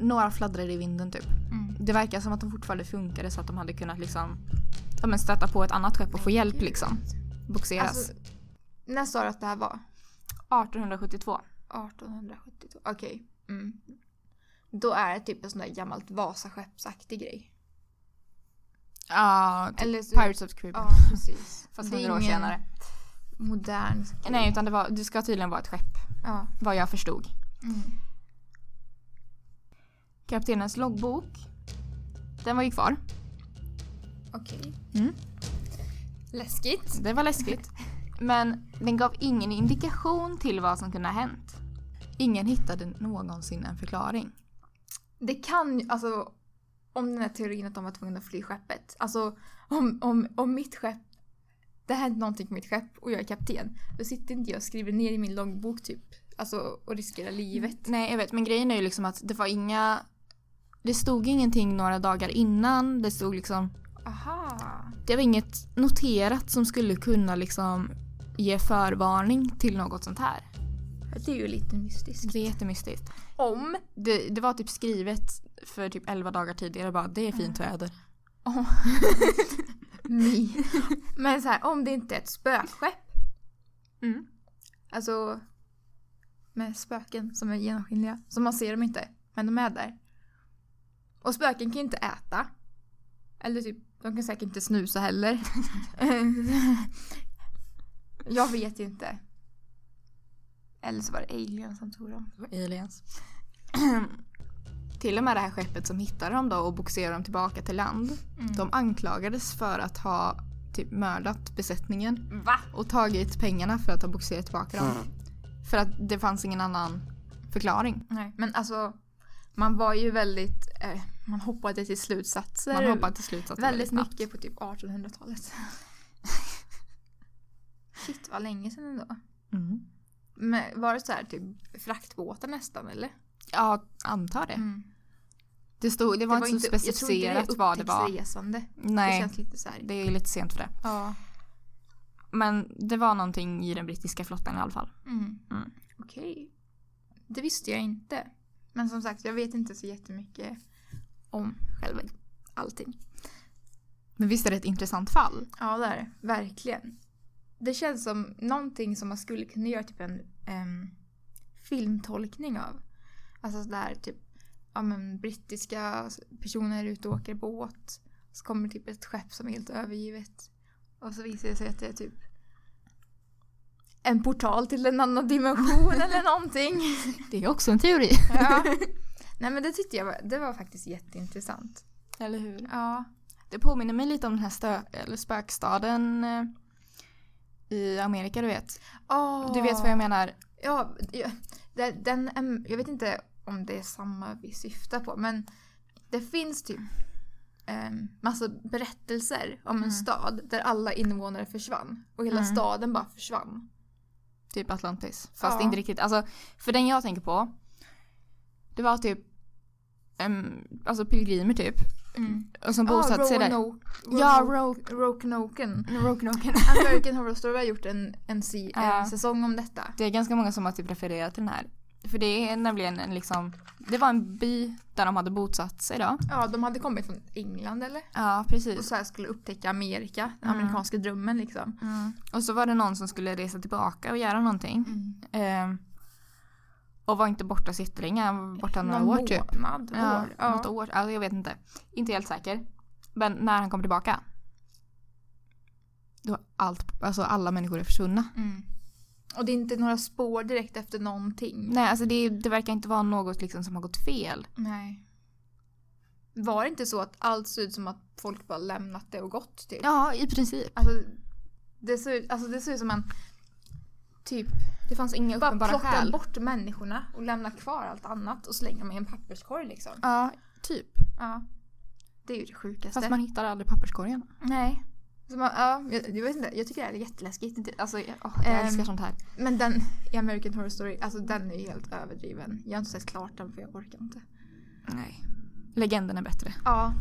några fladdrade i vinden typ. Mm. Det verkar som att de fortfarande funkade så att de hade kunnat liksom ja, men stöta på ett annat skepp och få hjälp liksom. Boxeras. Alltså, när sa du att det här var? 1872. 1872. Okej. Mm. Då är det typ en sån där gammalt Vasaskeppsaktig grej. Ja, typ Eller så, Pirates of the Caribbean. Ja, precis. *laughs* Fast hundra år senare. Modern grej. Nej, utan det, var, det ska tydligen vara ett skepp. Ja. Vad jag förstod. Mm. Kaptenens loggbok. Den var ju kvar. Okej. Mm. Läskigt. Det var läskigt. *laughs* Men den gav ingen indikation till vad som kunde ha hänt. Ingen hittade någonsin en förklaring. Det kan ju, alltså om den här teorin att de var tvungna att fly skeppet. Alltså om, om, om mitt skepp, det händer någonting på mitt skepp och jag är kapten. Då sitter inte jag och skriver ner i min loggbok typ alltså att riskera livet. Nej jag vet men grejen är ju liksom att det var inga Det stod ingenting några dagar innan. Det stod liksom Aha. Det var inget noterat som skulle kunna liksom ge förvarning till något sånt här. Det är ju lite mystiskt. Det är jättemystiskt. Om Det, det var typ skrivet för typ 11 dagar tidigare bara det är fint väder. Oh. *laughs* Me. Men så här, om det inte är ett spökskepp. Mm. Alltså med spöken som är genomskinliga. Så man ser dem inte, men de är där. Och spöken kan ju inte äta. Eller typ, de kan säkert inte snusa heller. *laughs* *laughs* Jag vet ju inte. Eller så var det aliens som tog dem. Aliens. till och med det här skeppet som hittade dem då och bogserade dem tillbaka till land. Mm. De anklagades för att ha typ mördat besättningen Va? och tagit pengarna för att ha bogserat tillbaka dem. För att det fanns ingen annan förklaring. Nej, men alltså man var ju väldigt, eh, man hoppade till slutsatser. Man hoppade till slutsatser väldigt snabbt. mycket på typ 1800-talet. Shit vad länge sedan ändå. Mm. Men var det så här typ fraktbåtar nästan eller? Ja, antar det. Mm. Det, stod, det var inte så jag tror inte specificerat vad det var. Det Nej, känns lite så här. det är lite sent för det. Ja. Men det var någonting i den brittiska flottan i alla fall. Mm. Mm. Okej. Det visste jag inte. Men som sagt, jag vet inte så jättemycket om själva allting. Men visst är det ett intressant fall? Ja, det är det. Verkligen. Det känns som någonting som man skulle kunna göra typ en em, filmtolkning av. Alltså sådär typ, ja men brittiska personer ute och åker båt. Så kommer typ ett skepp som är helt övergivet. Och så visar det sig att det är typ en portal till en annan dimension *laughs* eller någonting. Det är också en teori. Ja. *laughs* Nej men det tyckte jag var, det var faktiskt jätteintressant. Eller hur? Ja. Det påminner mig lite om den här stö- eller spökstaden eh, i Amerika du vet. Oh. Du vet vad jag menar? Ja, den, jag vet inte om det är samma vi syftar på men det finns typ um, massa berättelser om en Mm. stad där alla invånare försvann och hela Mm. staden bara försvann. Typ Atlantis. Fast Ja. inte riktigt. Alltså, för den jag tänker på. Det var typ em, alltså pilgrimer typ. Och som bosatte sig där. Roanoke- Ja, Roanoken. Roanoken. American Horror Story har gjort en, en, si, Ja. en säsong om detta. Det är ganska många som har typ refererat till den här. För det är nämligen en liksom, det var en by där de hade bosatt sig då. Ja, de hade kommit från England eller? Ja, Och precis. så här skulle upptäcka Amerika, den Mm. amerikanska drömmen liksom. Mm. Och så var det någon som skulle resa tillbaka och göra någonting. Ehm, och var inte borta så jättelänge, han var borta några Någon år typ. månad, Ja, år. Ja. något år. Alltså, jag vet inte. Inte helt säker. Men när han kommer tillbaka. Då allt, alltså alla människor är försvunna. Mm. Och det är inte några spår direkt efter någonting. Nej, alltså det, det verkar inte vara något liksom som har gått fel. Nej. Var det inte så att allt såg ut som att folk bara lämnat det och gått typ? Ja, i princip. Alltså, det såg alltså det såg ut som man typ Det fanns inga bara uppenbara plockar skäl. bort människorna och lämnar kvar allt annat och slänger dem i en papperskorg liksom. Ja, typ. Ja. Det är ju det sjukaste. Fast man hittar aldrig papperskorgen. Nej. Så man, ja, jag, jag vet inte, jag tycker det är jätteläskigt. Alltså, Oh, jag Ehm, älskar sånt här. Men den i American Horror Story, alltså den är ju helt överdriven. Jag har inte sett klart den för jag orkar inte. Nej. Legenden är bättre. Ja.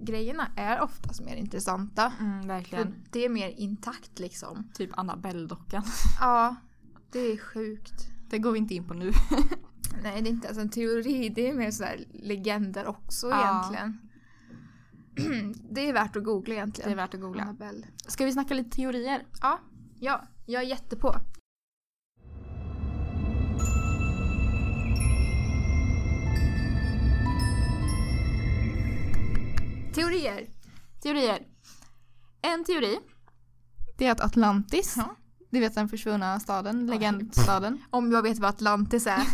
Originalgrejerna är oftast mer intressanta. Mm, För verkligen. det är mer intakt liksom. Typ Annabelle-dockan. *laughs* Ja, det är sjukt. Det går vi inte in på nu. *laughs* Nej, det är inte ens en teori. Det är mer sådär legender också Ja. egentligen. *clears throat* det är värt att googla Det egentligen. är värt att googla. Annabelle. Ska vi snacka lite teorier? Ja, ja, jag är jättepå. Teorier. Teorier. En teori. Det är att Atlantis, Ja. du vet den försvunna staden, legendstaden. *laughs* Om jag vet vad Atlantis är. *laughs*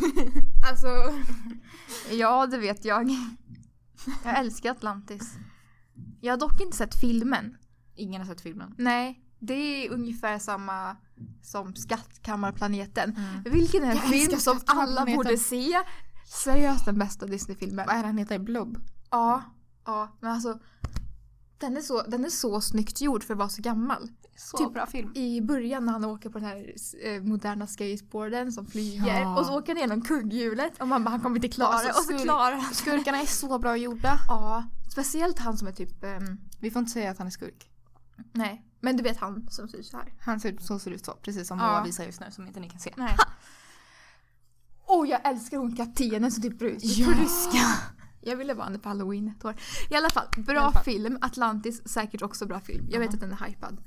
alltså, ja det vet jag. Jag älskar Atlantis. Jag har dock inte sett filmen. Ingen har sett filmen. Nej, det är ungefär samma som Skattkammarplaneten. Mm. Vilken är en Jag film som alla borde se? Seriöst den bästa Disney-filmen. Vad är den heter? Blob? Ja, ja, men alltså Den är, så, den är så snyggt gjord för att vara så gammal. Så Typ- bra film. I början när han åker på den här eh, moderna skateboarden som flyger Ja. och så åker han igenom kugghjulet och man bara han kommer inte klara det och så klarar han. Skurkarna är så bra gjorda. Ja, speciellt han som är typ, ehm, Vi får inte säga att han är skurk. nej, men du vet han som ser ut så här. Han ser ut så ser ut så, precis som Ja. Moa visar just nu som inte ni kan se. Nej. *laughs* Och jag älskar hon kaptenen som typ bryter Ja. på ryska. Jag ville vara henne på halloween ett år. I alla fall, bra alla fall. film. Atlantis, säkert också bra film. Jag vet att den är hypad.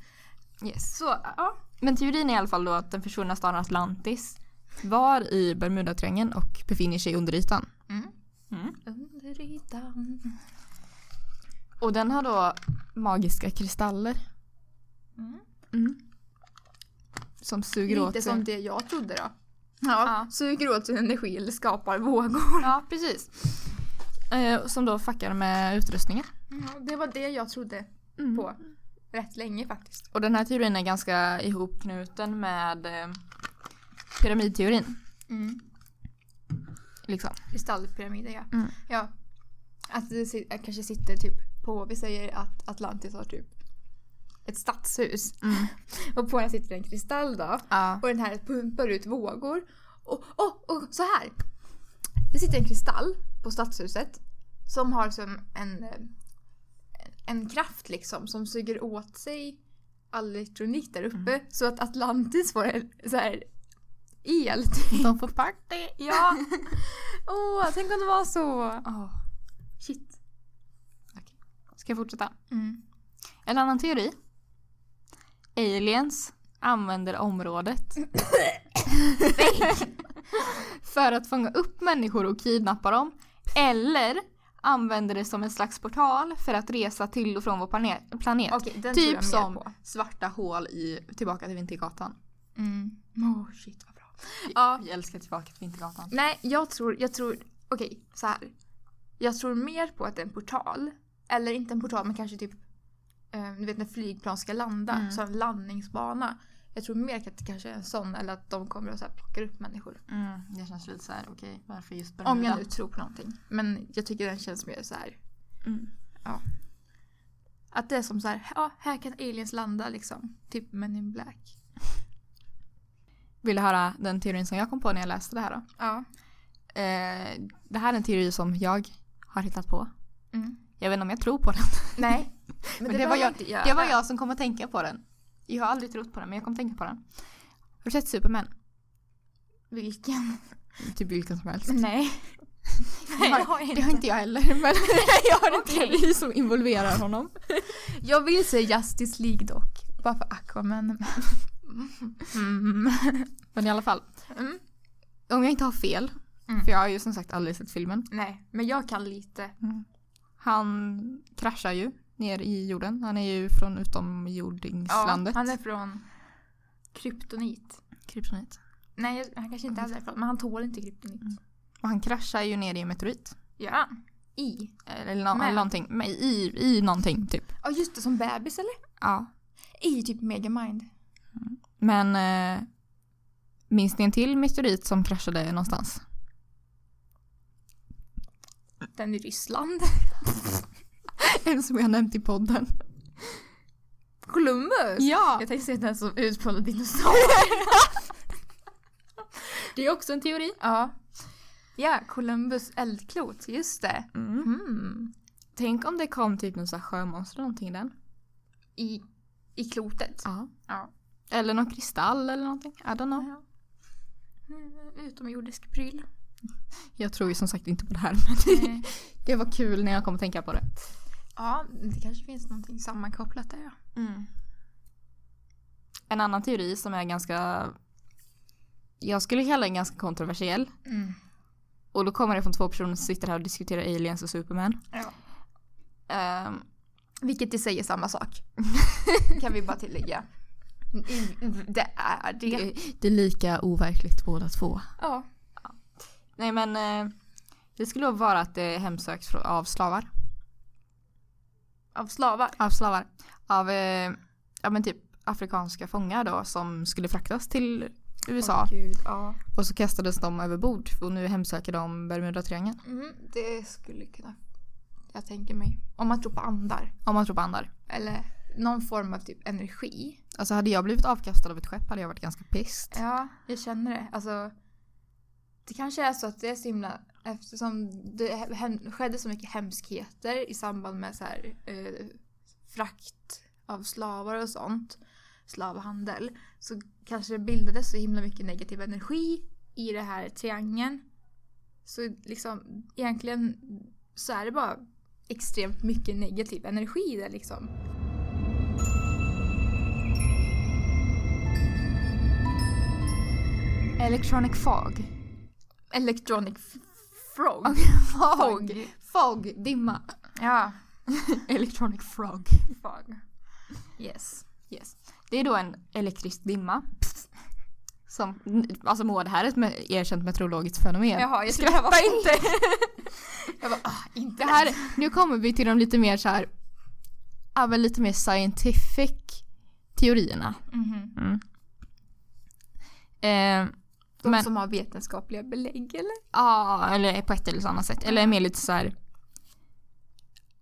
Yes. Så, ja. Men teorin är i alla fall då att den försvunna staden Atlantis var i Bermudatriangeln och befinner sig under ytan. Mm. Mm. Under ytan. Och den har då magiska kristaller. Mm. Som suger åt Lite sig. som det jag trodde då. Ja. Ja, suger åt sin energi eller skapar vågor. Ja, precis. Eh, som då fuckar med utrustningen. Ja, det var det jag trodde Mm. på rätt länge faktiskt. Och den här teorin är ganska ihopknuten med eh, pyramidteorin. Mm. Liksom. Kristallpyramider ja. Mm. Ja. Att det kanske sitter typ på, vi säger att Atlantis har typ ett stadshus. *laughs* Och på den sitter en kristall då. Ja. Och den här pumpar ut vågor. Och, och, och så här. Det sitter en kristall på stadshuset. Som har som en, eh, en kraft liksom som suger åt sig all elektronik där uppe. Så att Atlantis får en så här el. *laughs* De får party. *laughs* Ja! Åh, tänk om det var så. Oh. Shit. Ska jag fortsätta? Mm. En annan teori. Aliens använder området *coughs* *coughs* för att fånga upp människor och kidnappa dem. Eller använder det som en slags portal för att resa till och från vår planet. Okej, typ som svarta hål i Tillbaka till Vintergatan. Mm. Oh shit vad bra. Ja. Jag älskar Tillbaka till Vintergatan. Nej, jag tror, jag tror, okej så här. Jag tror mer på att det är en portal. Eller inte en portal men kanske typ, eh, du vet när flygplan ska landa, Mm. så en landningsbana. Jag tror mer att det kanske är en sån eller att de kommer och så här plockar upp människor. Mm, det känns lite så här, okej, varför just Bermuda? Om jag nu tror på någonting. Men jag tycker den känns mer så här. Mm. Att det är som så här, ja här kan aliens landa liksom. Typ Men in Black. Vill du höra den teorin som jag kom på när jag läste det här då? Ja. Eh, det här är en teori som jag har hittat på. Mm. Jag vet inte om jag tror på den. Nej. *laughs* Men, det det, var jag-. Det var jag som kom att tänka på den. Jag har aldrig trott på den men jag kom att tänka på den. Har du sett Superman? Vilken? Typ vilken som helst. Nej. *laughs* Det har, det har inte jag heller men *laughs* jag har *laughs* en Okej. teori som involverar honom. Jag vill säga Justice League dock. Bara för Aquaman. Mm. Men i alla fall. Mm. Om jag inte har fel. Mm. För jag har ju som sagt aldrig sett filmen. Nej, men jag kan lite. Han kraschar ju ner i jorden. Han är ju från utomjordingslandet. han är från kryptonit. Kryptonit. Nej, han kanske inte är därifrån, men han tål inte kryptonit. Och han kraschar ju ner i en meteorit. Ja. I. Eller, nå- Med. någonting. Men I, I någonting typ. Ja, just det, som bebis eller? Ja. I typ Megamind. Men eh, minns ni en till meteorit som kraschade någonstans? Den i Ryssland. *laughs* *laughs* En som jag nämnt i podden. Columbus! Ja! Jag tänkte säga den som utplånade dinosaurier. *laughs* Det är också en teori. ja. Ja, Columbus eldklot, just det. Mm. Tänk om det kom typ någon sån här sjömonster eller någonting i den. I, I klotet. Ja. Ja. Eller någon kristall eller någonting. I don't know. Ja. Mm, Utomjordisk pryl. Jag tror ju som sagt inte på det här men *laughs* det var kul när jag kom att tänka på det. Ja, det kanske finns någonting sammankopplat där ja. En annan teori som är ganska jag skulle kalla den ganska kontroversiell. Mm. Och då kommer det från två personer som sitter här och diskuterar aliens och Superman. ja. Ehm, Vilket i sig är samma sak. *laughs* kan vi bara tillägga. Det är det. det, det är lika overkligt båda två. Ja. Nej men eh, det skulle vara att det hemsöks av slavar. Av slavar. Av slavar. Av eh, ja, men typ afrikanska fångar då som skulle fraktas till USA. Åh, Gud, ja. Och så kastades de över bord och nu hemsöker de Bermudatriangeln. Mm, det skulle kunna jag tänker mig. Om man tror på andar. Om man tror på andar. Eller någon form av typ energi. Alltså hade jag blivit avkastad av ett skepp hade jag varit ganska pissed. Ja, jag känner det. Alltså, det kanske är så att det är så himla... Eftersom det skedde så mycket hemskheter i samband med så här, eh, frakt av slavar och sånt, slavhandel, så kanske det bildades så himla mycket negativ energi i det här triangeln. Så liksom egentligen så är det bara extremt mycket negativ energi där liksom. Electronic fog. Electronic frog. Fog. Fog. Dimma. Ja, *laughs* Electronic frog. fog. Yes. Yes. Det är då en elektrisk dimma. Som, alltså Moa, det här är ett erkänt meteorologiskt fenomen. Jaha, jag Skratta trodde det var inte! *laughs* Jag bara, ah, inte här, nu kommer vi till de lite mer så här, ja men lite mer scientific teorierna. Mhm. Mm. Eh, De men, som har vetenskapliga belägg eller? ja, eller på ett eller annat sätt. Eller mer lite så här.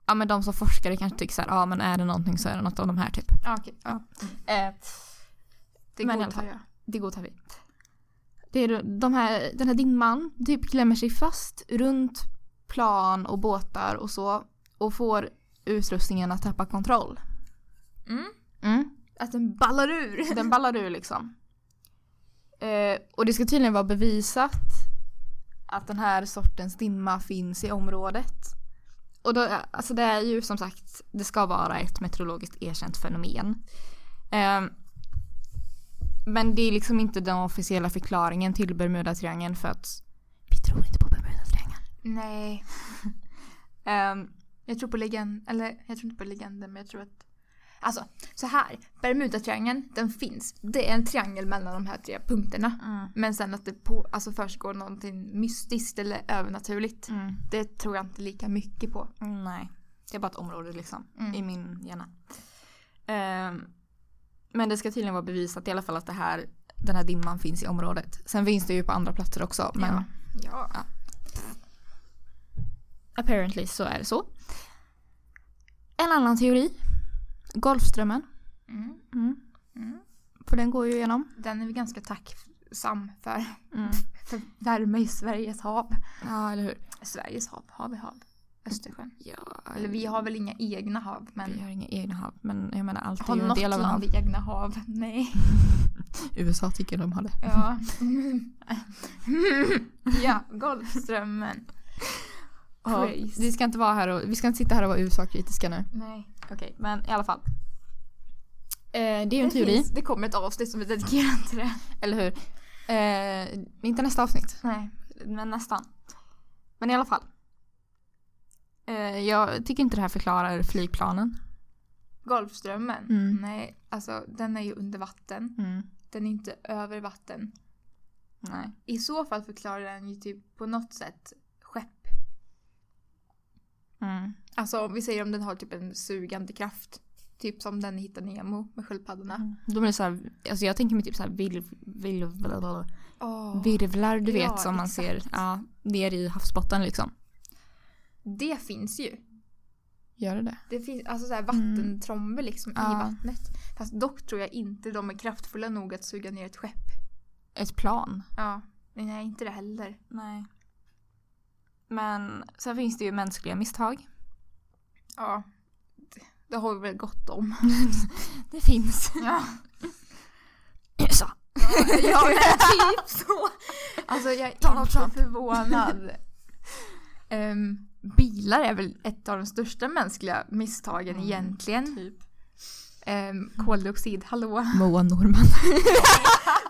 Ja men de som forskare kanske tycker så här, ja men är det någonting så är det något av de här typ. Ja, okej. Ja. Eh, Det Men godtar jag. det godtar vi. Det är de här, den här dimman typ klämmer sig fast runt plan och båtar och så och får utrustningen att tappa kontroll. Mm. Mm. Att den ballar ur. Den ballar ur liksom. Eh, och det ska tydligen vara bevisat att den här sortens dimma finns i området. Och då, alltså det är ju som sagt, det ska vara ett meteorologiskt erkänt fenomen. Eh, men det är liksom inte den officiella förklaringen till Bermudatriangeln för att vi tror inte på Bermudatriangeln. Nej. *laughs* Eh, Jag tror på legend, eller jag tror inte på legenden men jag tror att Alltså så här, Bermudatriangeln den finns. Det är en triangel mellan de här tre punkterna. mm, Men sen att det på, alltså försiggår någonting mystiskt eller övernaturligt. mm, Det tror jag inte lika mycket på. nej, det är bara ett område liksom Mm. i min hjärna. Eh, men det ska tydligen vara bevisat i alla fall att det här, den här dimman finns i området. Sen finns det ju på andra platser också men Ja. ja. apparently så är det så. En annan teori. Golfströmmen. Mm. Mm. Mm. För den går ju igenom. Den är vi ganska tacksam för. Mm. *laughs* För värme i Sveriges hav. Ja, eller hur? Sveriges hav, har vi hav? Östersjön. Ja, Eller vi har väl inga egna hav men vi har inga egna hav. Men jag menar allt är har ju en något del av en hav. land egna hav? Nej. *laughs* USA tycker de har det. Ja. *laughs* ja, Golfströmmen. Ja, vi ska inte vara här och, vi ska inte sitta här och vara USA-kritiska nu. Nej. Okej, men i alla fall. Eh, det är ju en teori, finns, det kommer ett avsnitt som är dedikerat till det. eller hur? Eh, inte nästa avsnitt, Nej. men nästan. Men i alla fall. Eh, jag tycker inte det här förklarar flygplanen. Golfströmmen? Mm. Nej, alltså den är ju under vatten. Den är inte över vatten. Nej. I så fall förklarar den ju typ på något sätt. Mm. Alltså om vi säger om den har typ en sugande kraft. Typ som den hittar Nemo med sköldpaddorna. De är så här, alltså jag tänker mig typ så här virv, virv, Åh, virvlar du Ja, vet som man exakt. ser ja, ner i havsbotten liksom. Det finns ju. Gör det det? Det finns alltså så här vattentromber liksom i Ja. vattnet. Fast dock tror jag inte de är kraftfulla nog att suga ner ett skepp. Ett plan? Ja, nej inte det heller. Nej. Men sen finns det ju mänskliga misstag. Ja, det, det har vi väl gott om. *laughs* Det finns. Ja, USA. ja men *laughs* typ så. Alltså jag är inte förvånad. Ehm, bilar är väl ett av de största mänskliga misstagen Mm, egentligen. Typ. Um, koldioxid, hallå. Moa Norman. *laughs*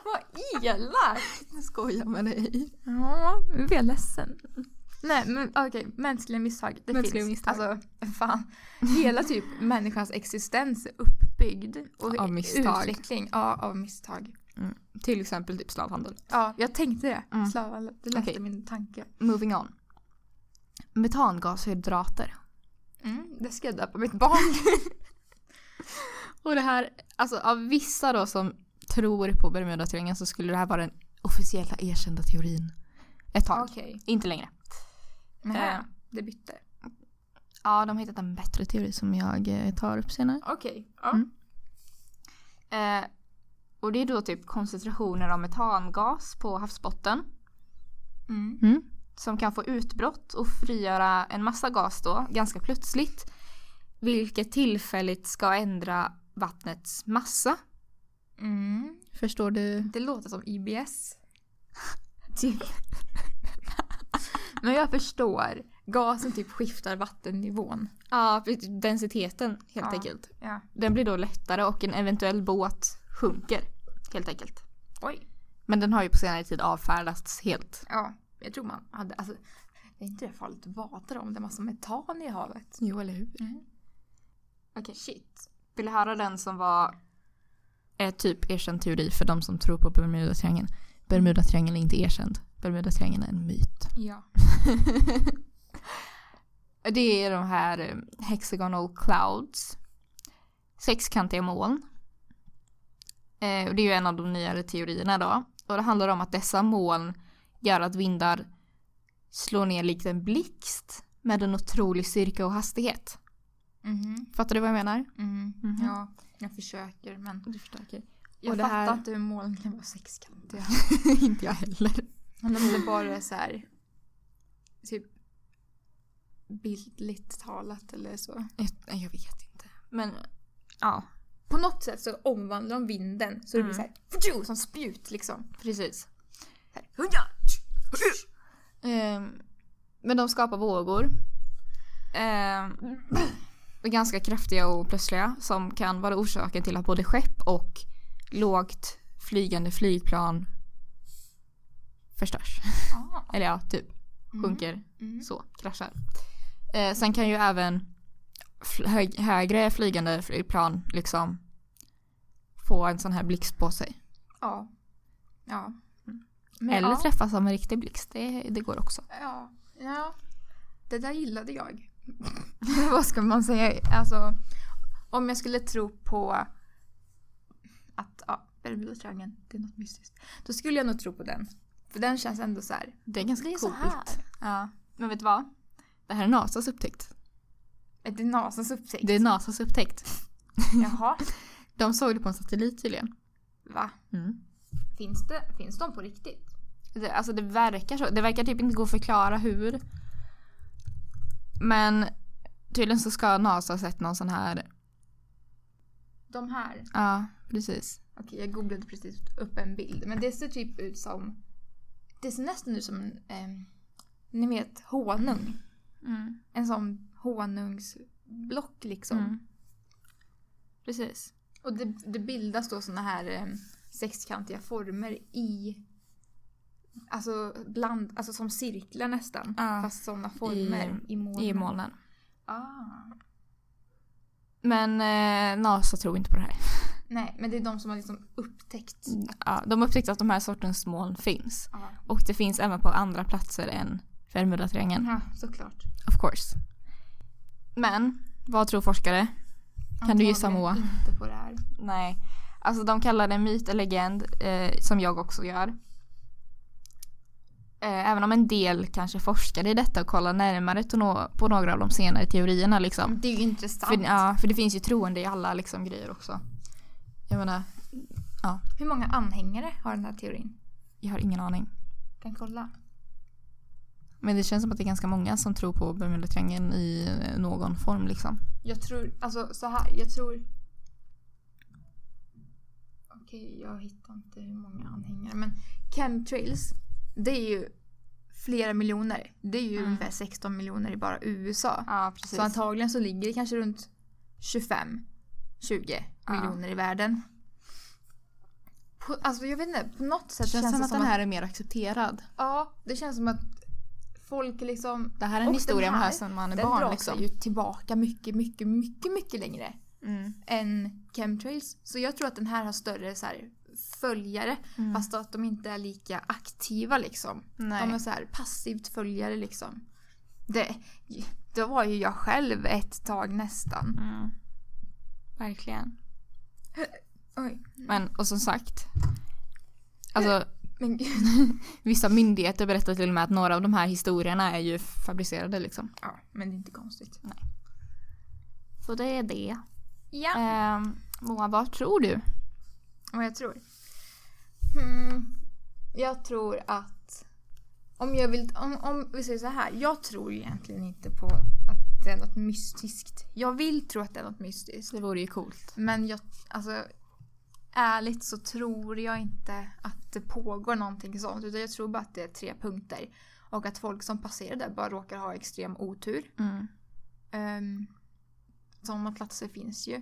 Vad elakt! Jag skojar med dig. Ja, nu blir jag ledsen. Nej men okej, mänskliga misstag. Det Mänskliga finns. misstag. Alltså fan. Hela typ människans existens är uppbyggd. Och Av misstag. Utveckling, ja av misstag. Till exempel typ slavhandel. Ja, jag tänkte det. Mm. Slavar, det läste Okej. min tanke. Moving on. Metangashydrater. Mm, det ska jag döpa mitt barn. *laughs* Och det här, alltså av vissa då som tror på Bermudatriangeln så skulle det här vara den officiella erkända teorin. Ett tag. Okej. Inte längre. Okay. Eh. Det bytte. Ja, de har hittat en bättre teori som jag eh, tar upp senare. Okej. Ja. Mm. Eh, och det är då typ koncentrationer av metangas på havsbotten. Mm. Som kan få utbrott och frigöra en massa gas då, ganska plötsligt. Vilket tillfälligt ska ändra vattnets massa. Mm. Förstår du? Det låter som IBS. *laughs* typ. Men jag förstår. Gasen typ skiftar vattennivån. Ja, densiteten helt Ja. enkelt. Ja. Den blir då lättare och en eventuell båt sjunker. Helt enkelt. Oj. Men den har ju på senare tid avfärdats helt. Ja, jag tror man hade, alltså, det är inte det farligt att bada om det är massa metan i havet. Jo, eller hur? Mm. Okej, shit. Vill du höra den som var är typ erkänd teori för de som tror på Bermudatriangeln? Bermudatriangeln är inte erkänd. Bermudatriangeln är en myt. Ja. *laughs* Det är de här eh, hexagonal clouds. Sexkantiga moln. Eh, och det är ju en av de nyare teorierna då. Och det handlar om att dessa moln gör att vindar slår ner likt en blixt med en otrolig styrka och hastighet. Mhm. Fattar du vad jag menar? Mm. Mhm. Ja, jag försöker men Du försöker. Jag fattar här- inte hur moln kan vara sexkantiga. *laughs* inte jag heller. Men om det bara är så här typ bildligt talat eller så. Jag, jag vet inte. Men ja, På något sätt så omvandlar de vinden så det blir så Mm. här "Fuju", som spjut liksom. precis. Så här! Ehm, men de skapar vågor. Ehm, ganska kraftiga och plötsliga som kan vara orsaken till att både skepp och lågt flygande flygplan förstörs. Ah. Eller ja, typ sjunker Mm. så, kraschar. Eh, sen kan ju även hög, högre flygande flygplan liksom få en sån här blixt på sig. Ja. Ja. Men Eller ja. träffas av en riktig blixt, det, det går också. Ja, ja. Det där gillade jag. *laughs* Vad ska man säga? Alltså, om jag skulle tro på att ja, Bermudatriangeln, det är något mystiskt. Då skulle jag nog tro på den. För den känns ändå så här. Det är ganska Det är coolt. Ja. Men vet du vad? Det här är NASAs upptäckt. Är det NASAs upptäckt? Det är NASAs upptäckt. *laughs* Jaha. De såg det på en satellit tydligen. Va? Mm. Finns, det, finns de på riktigt? Det, alltså det verkar så. Det verkar typ inte gå att förklara hur. Men tydligen så ska NASA ha sett någon sån här. De här? Ja, precis. Okej, jag googlade precis upp en bild. Men det ser typ ut som... Det ser nästan ut som en... Eh, ni vet honung. Mm. En sån honungsblock liksom. Mm. Precis. Och det, det bildas då såna här eh, sexkantiga former i... Alltså, bland, alltså som cirklar nästan. Ja. Fast såna former i, molnen. I molnen. Ah. Men eh, NASA tror inte på det här. *laughs* Nej, men det är de som har liksom upptäckt. Ja, de upptäckte att de här sortens moln finns. Ja, Och det finns även på andra platser än Bermudatriangeln. ja såklart. Of course. Men, vad tror forskare? Kan du gissa Moa? inte på det här. Nej. Alltså de kallar det myt eller legend, eh, som jag också gör. Eh, även om en del kanske forskar i detta och kollar närmare på, nå- på några av de senare teorierna liksom. Det är ju intressant. För, ja, för det finns ju troende i alla liksom, grejer också. Jag menar, Hur många anhängare har den här teorin? jag har ingen aning. Kan kolla. Men det känns som att det är ganska många som tror på Bermudatriangeln i eh, någon form liksom. Jag tror, alltså så här, jag tror... Okej, jag hittar inte hur många anhängare. Men chemtrails, det är ju flera miljoner. Det är ju Mm. ungefär 16 miljoner i bara USA. Ja. Så antagligen så ligger det kanske runt 25, 20 Ja. miljoner i världen. På, alltså jag vet inte, på något sätt det känns, som det att den här är mer accepterad. Ja, det känns som att folk liksom... Det här är en historia den man hör sedan man är Den barn drar liksom. ju tillbaka mycket, mycket, mycket, mycket längre Mm. än chemtrails. Så jag tror att den här har större så här, följare Mm. fast att de inte är lika aktiva liksom. Nej. De är så här passivt följare liksom. Det, det var ju jag själv ett tag nästan. Mm. Verkligen. Oj. Men och som sagt. Alltså Men gud. *laughs* Vissa myndigheter berättar till och med att några av de här historierna är ju fabricerade liksom. Ja, men det är inte konstigt. Så det är det. Ja. Eh, Moa, vad tror du? Vad jag tror? Hmm, jag tror att om jag vill, om, om vi säger så här. Jag tror egentligen inte på att det är något mystiskt. Jag vill tro att det är något mystiskt. Det vore ju coolt. Men jag, alltså ärligt så tror jag inte att det pågår någonting sånt. Utan jag tror bara att det är tre punkter. Och att folk som passerar där bara råkar ha extrem otur. Mm. Um, sådana platser finns ju.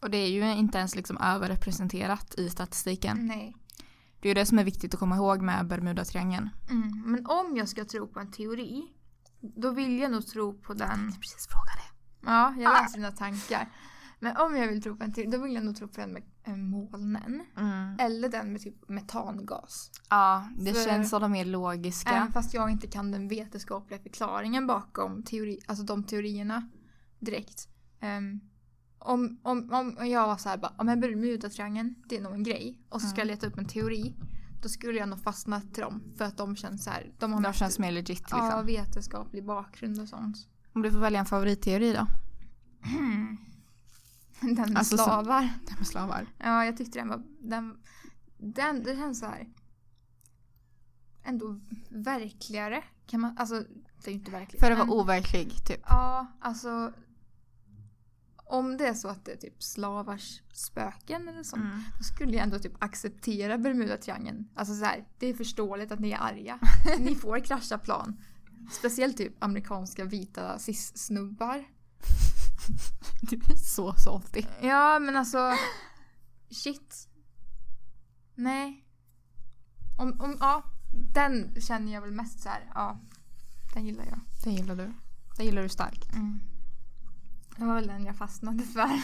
Och det är ju inte ens liksom överrepresenterat i statistiken. Nej. Det är ju det som är viktigt att komma ihåg med Bermudatriangeln. Mm. Men om jag ska tro på en teori. Då vill jag nog tro på den. Precis fråga det. Ja, jag läser dina tankar. Men om jag vill tro på en teori. Då vill jag nog tro på den med eh, molnen. Mm. Eller den med typ metangas. Ja, det För- känns som de mer logiska. Även fast jag inte kan den vetenskapliga förklaringen bakom teori, alltså de teorierna direkt. Ehm, om, om, om jag var så här bara, men Bermudatriangeln, det är nog en grej. Och så ska jag leta upp en teori. Då skulle jag nog fastna till dem. För att de känns så här, de har de mest- känns mer legit liksom. ja, vetenskaplig bakgrund och sånt. Om du får välja en favoritteori då? *clears throat* Den med Alltså så- slavar. *laughs* Det med slavar. Ja, jag tyckte den var, den, den, det känns så här ändå verkligare. Kan man, alltså det är ju inte verkligt. För att vara overklig typ. Ja, alltså. Om det är så att det är typ slavars spöken eller så. Mm. Då skulle jag ändå typ acceptera Bermudatriangeln. Alltså så här, det är förståeligt att ni är arga. *laughs* ni får krascha plan. Speciellt typ amerikanska vita cis-snubbar. *laughs* Du är så salty. Ja, men alltså. Shit. Nej. Om, om, ja. Den känner jag väl mest så här. Ja. Den gillar jag. Det gillar du. Det gillar du starkt. Mm. Det var väl den jag fastnade för. *laughs*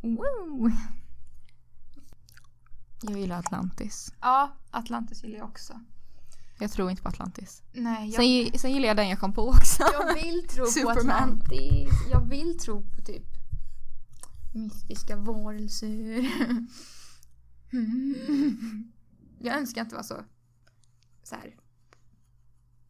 Woo! Jag gillar Atlantis. Ja, Atlantis gillar jag också. Jag tror inte på Atlantis. Nej, Sen, jag, gi- sen gillar jag den jag kom på också. jag vill tro på. Atlantis. Jag vill tro på typ mystiska varelser. Mm. *laughs* Jag önskar att det var så, så här.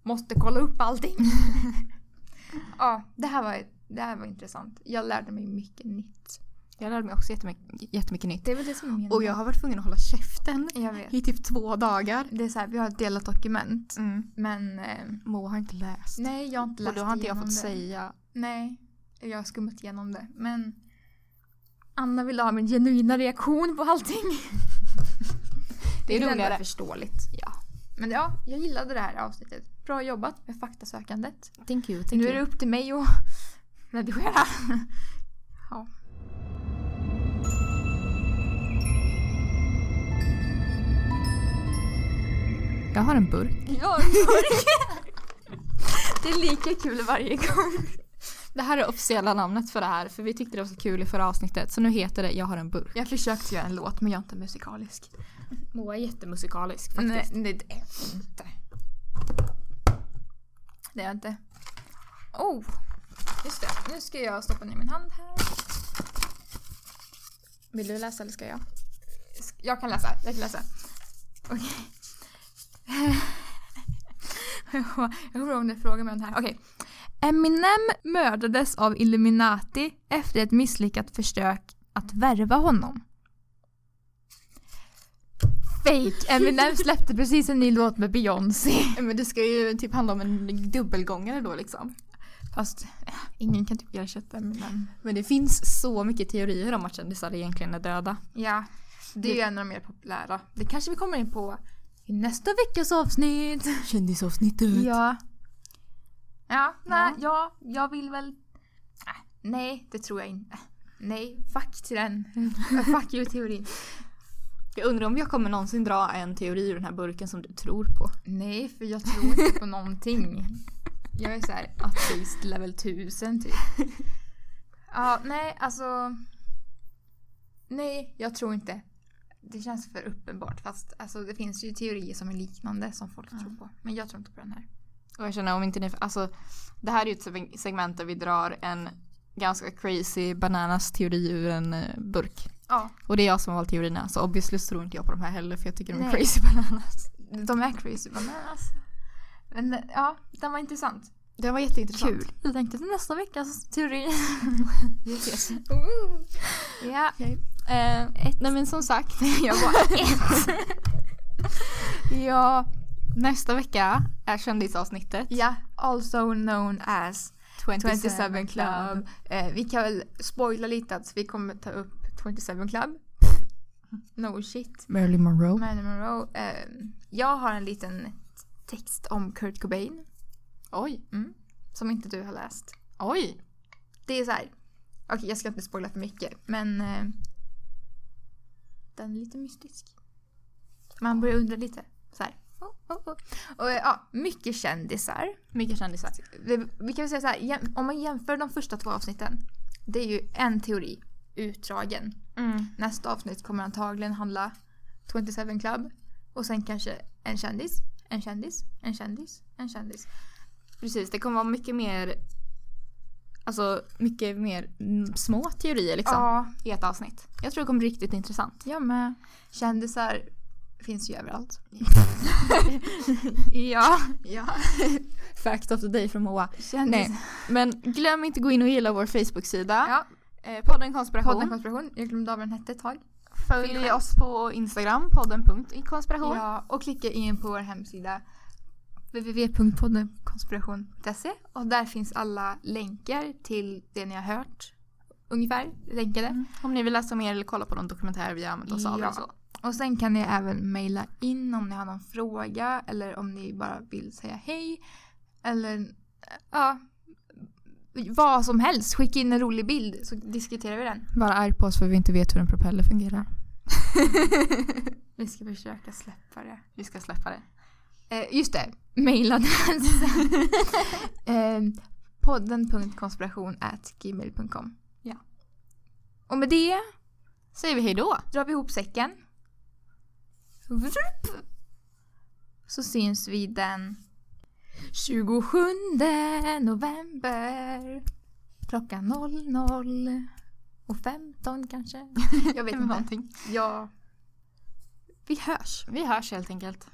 Måste kolla upp allting. *laughs* ja, det här, var, det här var intressant. Jag lärde mig mycket nytt. Jag lärde mig också jättemycket, jättemycket nytt. Det är väl det som är meningen. Och jag har varit tvungen att hålla käften i typ två dagar. Det är så här, vi har ett delat dokument. Mm. Men eh, Moa har inte läst. nej, jag har inte läst och då har inte jag fått det. säga. Nej, jag har skummat igenom det. Men Anna vill ha min genuina reaktion på allting. *laughs* Det är roligare. förståeligt. Ja. Men ja, jag gillade det här avsnittet. Bra jobbat med faktasökandet. Thank you, thank nu är det upp till mig att redigera. ja. Jag har en burk. Ja, det är lika kul varje gång. Det här är officiella namnet för det här för vi tyckte det var så kul i förra avsnittet så nu heter det Jag har en burk. Jag försökte göra en låt men jag är inte musikalisk. Moa är jättemusikalisk Nej, faktiskt. nej, det är jag inte. Det är jag inte. Oh! Just det, nu ska jag stoppa ner min hand här. Vill du läsa eller ska jag? Jag kan läsa, jag kan läsa. Okej. *laughs* jag kommer ihåg om du frågade mig om det här. Okej. Eminem mördades av Illuminati efter ett misslyckat försök att värva honom. Fake! Eminem släppte precis en ny låt med Beyoncé. *laughs* Men det ska ju typ handla om en dubbelgångare då liksom. Fast eh, ingen kan typ ersätta Eminem. Men det finns så mycket teorier om att kändisar egentligen är döda. Ja, det är ju en av de mer populära. Det kanske vi kommer in på i nästa veckas avsnitt. Kändisavsnittet. Ja. Ja, nej, ja, jag vill väl... Äh, nej, det tror jag inte. Nej, fuck till den. *laughs* Fuck you-teorin. Jag undrar om jag kommer någonsin dra en teori ur den här burken som du tror på. Nej, för jag tror inte på någonting. *laughs* Jag är så här ateist level 1000 typ. *laughs* Ja, nej, alltså... Nej, jag tror inte. Det känns för uppenbart. Fast alltså, det finns ju teorier som är liknande som folk tror på. Men jag tror inte på den här. Och jag känner om inte ni, alltså det här är ju ett seg- segment där vi drar en ganska crazy bananas teori ur en eh, burk. Ja. Och det är jag som har valt teorierna så obviously tror inte jag på de här heller för jag tycker de är Nej. crazy bananas. De är crazy bananas. Men ja, den var intressant. Det var jätteintressant. Kul. Jag tänkte till nästa veckas teori. *laughs* Vi ses. *laughs* ja. Okej. Eh, nej men som sagt, *laughs* jag var ett. ja, nästa vecka är kändisavsnittet. ja, also known as 27, 27 Club. Eh, vi kan väl spoila lite att vi kommer ta upp 27 Club. No shit. Marilyn Monroe. Marilyn Monroe. Eh, jag har en liten text om Kurt Cobain. Oj. Mm, som inte du har läst. Oj. Det är så här. Okej, jag ska inte spoila för mycket, men eh, den är lite mystisk. Man börjar undra lite. Så här. Oh, oh, oh. Och eh, ja, mycket kändisar. Mycket kändisar. Det, vi kan väl säga så här, om man jämför de första två avsnitten. Det är ju en teori utdragen. Mm. Nästa avsnitt kommer antagligen handla 27 Club. Och sen kanske en kändis, en kändis, en kändis, en kändis. Precis, det kommer vara mycket mer Alltså mycket mer små teorier liksom Ja, i ett avsnitt. Jag tror det kommer bli riktigt intressant. jag med. Kändisar finns ju överallt. *laughs* Ja. ja. *laughs* Fact of the day från Moa. Kändis. Nej, men glöm inte gå in och gilla vår Facebook-sida. Ja, Eh, podden Konspiration. podden Konspiration. Jag glömde av vad den hette ett tag. Följ oss på Instagram, podden.konspiration. Ja, och klicka in på vår hemsida www.poddenkonspiration.se och där finns alla länkar till det ni har hört. Ungefär länkade. Mm. Om ni vill läsa mer eller kolla på någon dokumentär vi har använt oss av Ja. eller så. Och sen kan ni även mejla in om ni har någon fråga eller om ni bara vill säga hej. Eller ja, vad som helst. Skicka in en rolig bild så diskuterar vi den. Bara arg på oss för vi inte vet hur en propeller fungerar. *laughs* Vi ska försöka släppa det. Vi ska släppa det. Eh, just det, mejladress. *laughs* eh, podden.konspiration.gmail.com Ja. Och med det Säger vi hej då. drar vi ihop säcken. Vrup. Så syns vi den 27 november. Klockan 00 och 15 kanske. *laughs* Jag vet inte. Någonting. Ja. Vi hörs. Vi hörs helt enkelt.